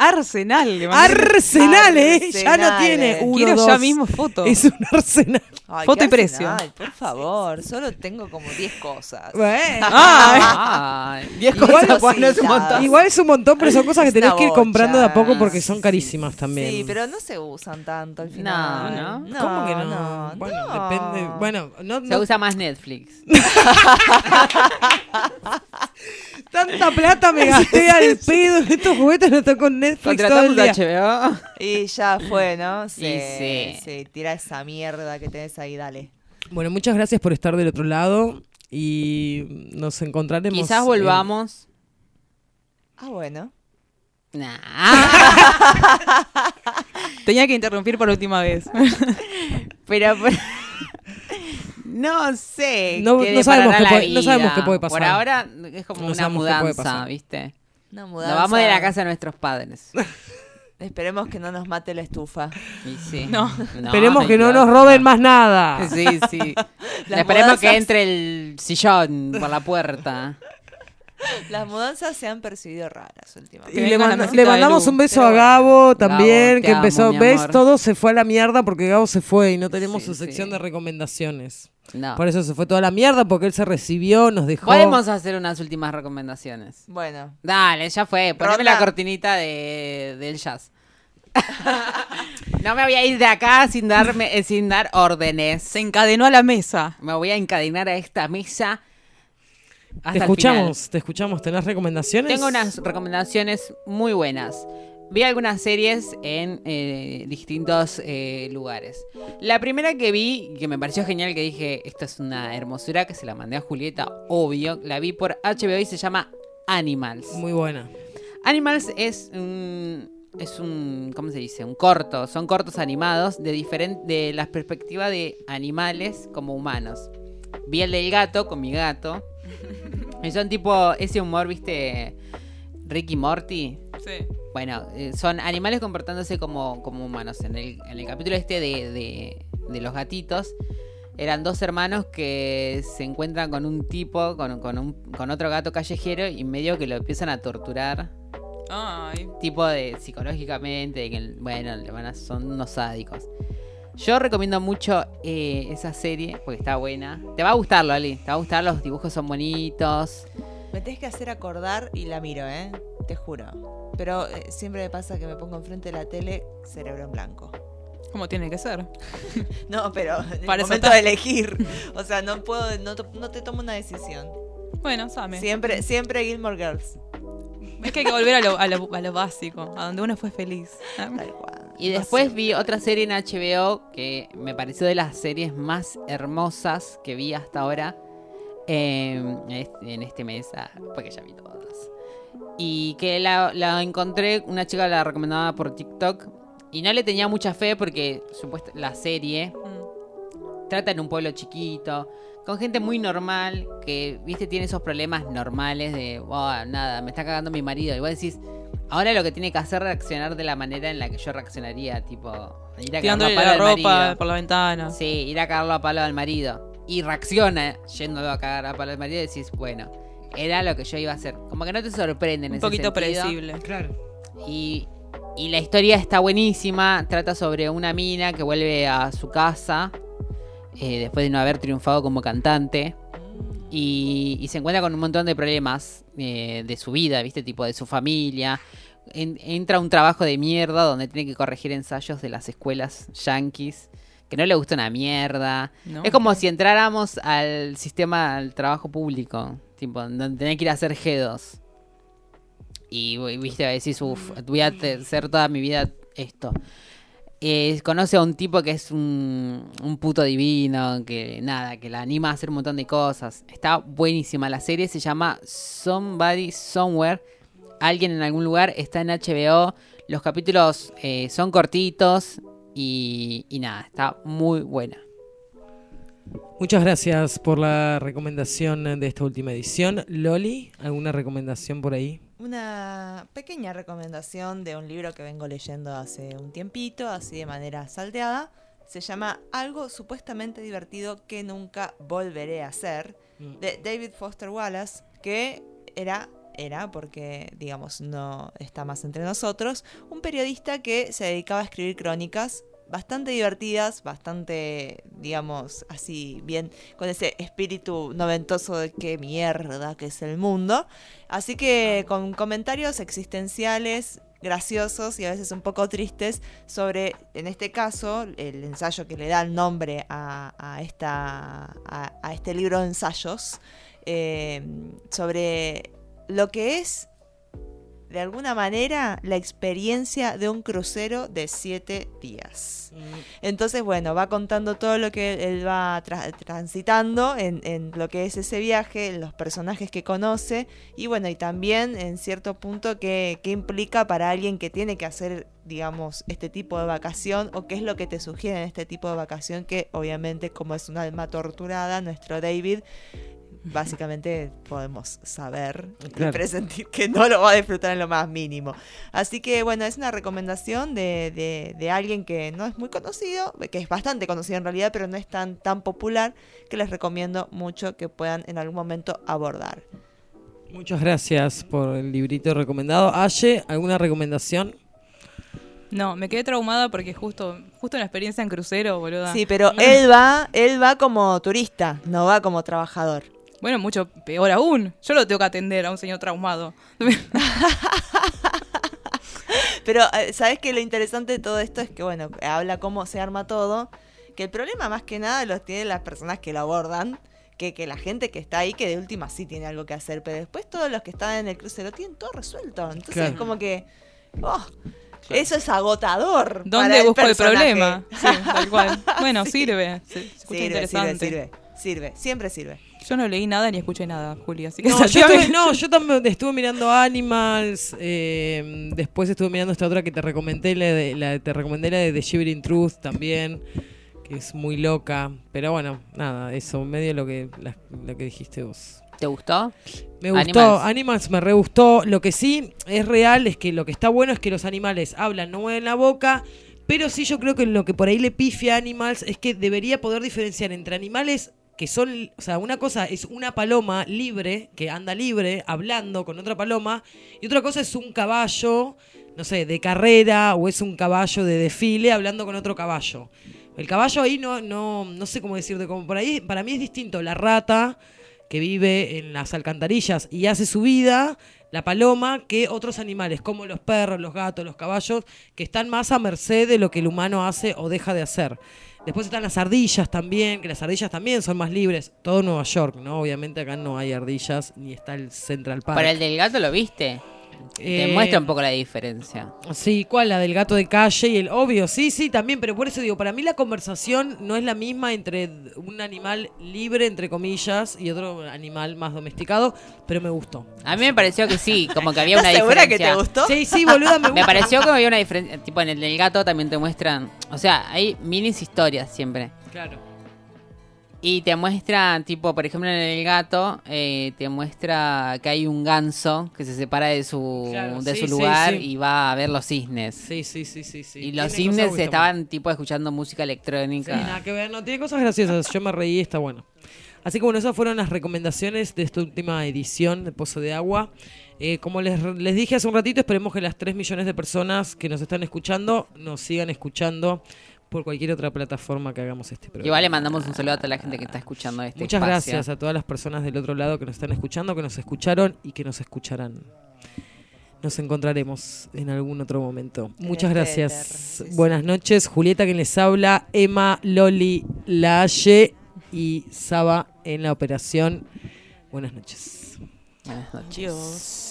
Arsenal. le Arsenal, ¿eh? Ya no Arsenal, tiene eh. uno, Quiero dos. ya mismo foto. Es un arsenal. Ay, Foto y precio. arsenal, por favor, solo tengo como 10 cosas. Bueno. Ay, diez Igual- cosas, bueno, es un montón. Igual es un montón, pero son cosas que tenés que ir comprando de a poco porque son carísimas también. Sí, pero no se usan tanto al final. No, ¿no? ¿Cómo que no? bueno, no. depende. Bueno, no, Se no- usa más Netflix. tanta plata me gasté al pedo en estos juguetes, no estoy con Netflix todo el día. HBO. Y ya fue, ¿no? Sí, sí. sí, tira esa mierda que tenés ahí, dale. Bueno, muchas gracias por estar del otro lado y nos encontraremos. Quizás en- volvamos. Ah, bueno. Nah. Tenía que interrumpir por última vez. Pero, pero- no sé. No- qué no sabemos qué la puede- no sabemos qué puede pasar. Por ahora es como No una mudanza. ¿viste? Una Nos mudanza. vamos de la casa de nuestros padres. Esperemos que no nos mate la estufa. Y sí. No. Esperemos que no nos roben más nada. Sí, sí. Esperemos que entre el sillón por la puerta. Las mudanzas se han percibido raras últimamente. Y le, manda- mandamos un beso Pero a. Gabo también, Gabo, que empezó, ves, todo se fue a la mierda porque Gabo se fue y no tenemos Sí, su sección sí. de recomendaciones. No. Por eso se fue toda la mierda, porque él se recibió, nos dejó. Podemos hacer unas últimas recomendaciones. Bueno, Dale, ya fue. Poneme Ronda. la cortinita de, del jazz. no me voy a ir de acá sin darme, eh, sin dar órdenes. Se encadenó a la mesa. Me voy a encadenar a esta mesa. hasta te el escuchamos, te escuchamos. ¿Tenés recomendaciones? Tengo unas recomendaciones muy buenas. Vi algunas series en eh, distintos eh, lugares. La primera que vi, que me pareció genial, que dije, esto es una hermosura, que se la mandé a Julieta, obvio. La vi por HBO y se llama Animals. Muy buena. Animals es un, es un, ¿cómo se dice? Un corto. Son cortos animados de diferente, de la perspectiva de animales como humanos. Vi el del gato con mi gato. Y son tipo ese humor, viste, Ricky Morty. Sí. Bueno, eh, son animales comportándose como, como humanos. En el, en el capítulo este de, de, de los gatitos, eran dos hermanos que se encuentran con un tipo, con, con, un, con otro gato callejero y medio que lo empiezan a torturar Ay. tipo de psicológicamente, de que bueno, le van a- son unos sádicos. Yo recomiendo mucho eh, esa serie porque está buena. Te va a gustar, Loli. Te va a gustar, los dibujos son bonitos. me tenés que hacer acordar y la miro, ¿eh? Te juro. Pero eh, siempre me pasa que me pongo enfrente de la tele, cerebro en blanco. Como tiene que ser. No, pero en el Para eso momento está. de elegir. O sea, no puedo, no, no te tomo una decisión. Bueno, Same. Siempre, siempre Gilmore Girls. Es que hay que volver a lo, a lo- a lo básico, a donde uno fue feliz. Tal cual. Y después vi otra serie en HBO que me pareció de las series más hermosas que vi hasta ahora eh, en este- en este mes, ah, porque ya vi. Y que la, la encontré, una chica la recomendaba por TikTok y no le tenía mucha fe porque supuesta, la serie Mm. trata en un pueblo chiquito, con gente muy normal, que, viste, tiene esos problemas normales de, "Buah, nada, me está cagando mi marido. Y vos decís, ahora lo que tiene que hacer es reaccionar de la manera en la que yo reaccionaría, tipo, ir a cagarlo Tirándole a palo la ropa marido. por la ventana. Sí, ir a cagarlo a palo al marido. Y reacciona yéndolo a cagar a palo al marido y decís, bueno, era lo que yo iba a hacer. Como que no te sorprende en Un ese poquito sentido. predecible. Claro. Y, y la historia está buenísima. Trata sobre una mina que vuelve a su casa eh, después de no haber triunfado como cantante. Y, y se encuentra con un montón de problemas eh, de su vida, ¿viste? Tipo de su familia. En- entra a un trabajo de mierda donde tiene que corregir ensayos de las escuelas yankees. Que no le gusta una mierda. ¿no? Es como si entráramos al sistema del trabajo público. Tipo, donde tenés que ir a hacer G2. Y viste, decís, uff, voy a hacer toda mi vida esto. Eh, conoce a un tipo que es un, un puto divino, que nada, que la anima a hacer un montón de cosas. Está buenísima. La serie se llama Somebody Somewhere. Alguien en algún lugar está en HBO. Los capítulos eh, son cortitos y, y nada, está muy buena. Muchas gracias por la recomendación de esta última edición. Loli, ¿alguna recomendación por ahí? Una pequeña recomendación de un libro que vengo leyendo hace un tiempito, así de manera salteada. Se llama Algo supuestamente divertido que nunca volveré a hacer, de David Foster Wallace, que era, era, porque digamos no está más entre nosotros, un periodista que se dedicaba a escribir crónicas bastante divertidas, bastante, digamos, así bien, con ese espíritu noventoso de qué mierda que es el mundo. Así que con comentarios existenciales graciosos y a veces un poco tristes sobre, en este caso, el ensayo que le da el nombre a, a esta, a, este libro de ensayos, eh, sobre lo que es, de alguna manera, la experiencia de un crucero de siete días. Entonces, bueno, va contando todo lo que él va tra- transitando en, en lo que es ese viaje, los personajes que conoce y bueno, y también en cierto punto qué, qué implica para alguien que tiene que hacer, digamos, este tipo de vacación o qué es lo que te sugiere en este tipo de vacación que obviamente como es un alma torturada, nuestro David básicamente podemos saber y Claro. presentir que no lo va a disfrutar en lo más mínimo. Así que bueno, es una recomendación de, de- de alguien que no es muy conocido, que es bastante conocido en realidad, pero no es tan, tan popular, que les recomiendo mucho que puedan en algún momento abordar. Muchas gracias por el librito recomendado. Aye, ¿alguna recomendación? No, me quedé traumada porque justo, justo una experiencia en crucero, boluda. Sí, pero él va, él va como turista, no va como trabajador. Bueno, mucho peor aún. Yo lo tengo que atender a un señor traumado. Pero, eh, ¿sabes qué? Lo interesante de todo esto es que, bueno, habla cómo se arma todo. Que el problema más que nada los tienen las personas que lo abordan. Que, que la gente que está ahí, que de última sí tiene algo que hacer. Pero después todos los que están en el crucero tienen todo resuelto. Entonces Claro. es como que... oh, Eso es agotador. para ¿Dónde busco el problema? Sí, tal cual. Bueno, Sí. sirve. Se interesante. sirve, sirve. Sirve, siempre sirve. Yo no leí nada ni escuché nada, Juli, así que No, yo, estuve, no, yo también estuve mirando Animals. eh, después estuve mirando esta otra que te recomendé, la de, la, te recomendé la de The Shivering Truth también, que es muy loca. Pero bueno, nada, eso, medio lo que, la- lo que dijiste vos. ¿Te gustó? Me gustó, Animals. Animals. me re gustó. Lo que sí es real es que lo que está bueno es que los animales hablan, no mueven la boca. Pero sí yo creo que lo que por ahí le pifia a Animals es que debería poder diferenciar entre animales que son, o sea, una cosa es una paloma libre, que anda libre, hablando con otra paloma, y otra cosa es un caballo, no sé, de carrera, o es un caballo de desfile hablando con otro caballo. El caballo ahí no, no, no sé cómo decirte, como por ahí, para mí es distinto. La rata que vive en las alcantarillas y hace su vida, la paloma que otros animales, como los perros, los gatos, los caballos, que están más a merced de lo que el humano hace o deja de hacer. Después están las ardillas también, que las ardillas también son más libres. Todo Nueva York, ¿no? Obviamente acá no hay ardillas, ni está el Central Park. Para el del gato lo viste. Te Eh, muestra un poco la diferencia. Sí, ¿cuál? La del gato de calle y el obvio, sí, sí, también, pero por eso digo, para mí la conversación no es la misma entre un animal libre, entre comillas, y otro animal más domesticado, pero me gustó. A mí me pareció que sí, como que había una ¿Estás segura que diferencia. te gustó? Sí, sí, boluda, me Me gusta. pareció que había una diferencia. Tipo, en el del gato también te muestran. O sea, hay minis historias siempre. Claro. Y te muestran, tipo, por ejemplo, en el gato, eh, te muestra que hay un ganso que se separa de su, Claro, de sí, su lugar sí. y va a ver los cisnes. Sí, sí, sí, sí, sí. y los cisnes cosas estaban, tipo, escuchando música Sí, electrónica. nada que ver, no, tiene cosas graciosas. Yo me reí, está bueno. Así que bueno, esas fueron las recomendaciones de esta última edición de Pozo de Agua. Eh, como les, les dije hace un ratito, esperemos que las 3 millones de personas que nos están escuchando nos sigan escuchando por cualquier otra plataforma que hagamos este programa. Igual le mandamos un saludo a toda la gente que está escuchando este Muchas espacio. gracias a todas las personas del otro lado que nos están escuchando, que nos escucharon y que nos escucharán. Nos encontraremos en algún otro momento. Muchas este gracias. Buenas noches. Julieta quien les habla, Emma, Loli, Laye y Saba en la operación. Buenas noches. Buenas noches. Dios.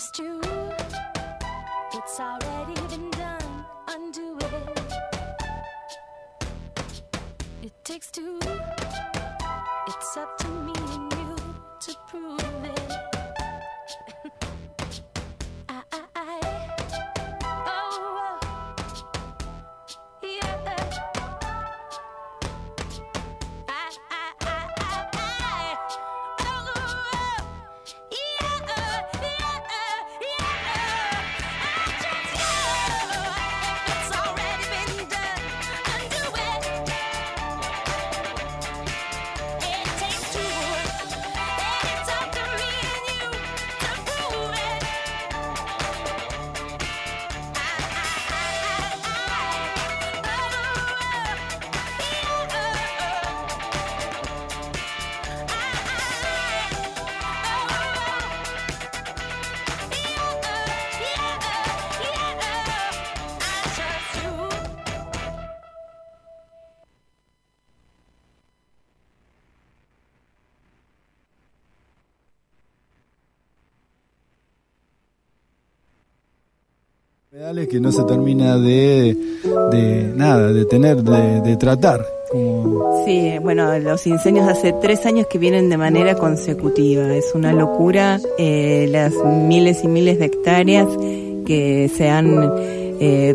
I trust you. It's already que no se termina de, de nada, de tener, de, tratar. Sí, bueno, los incendios hace tres años que vienen de manera consecutiva. Es una locura eh, las miles y miles de hectáreas que se han eh,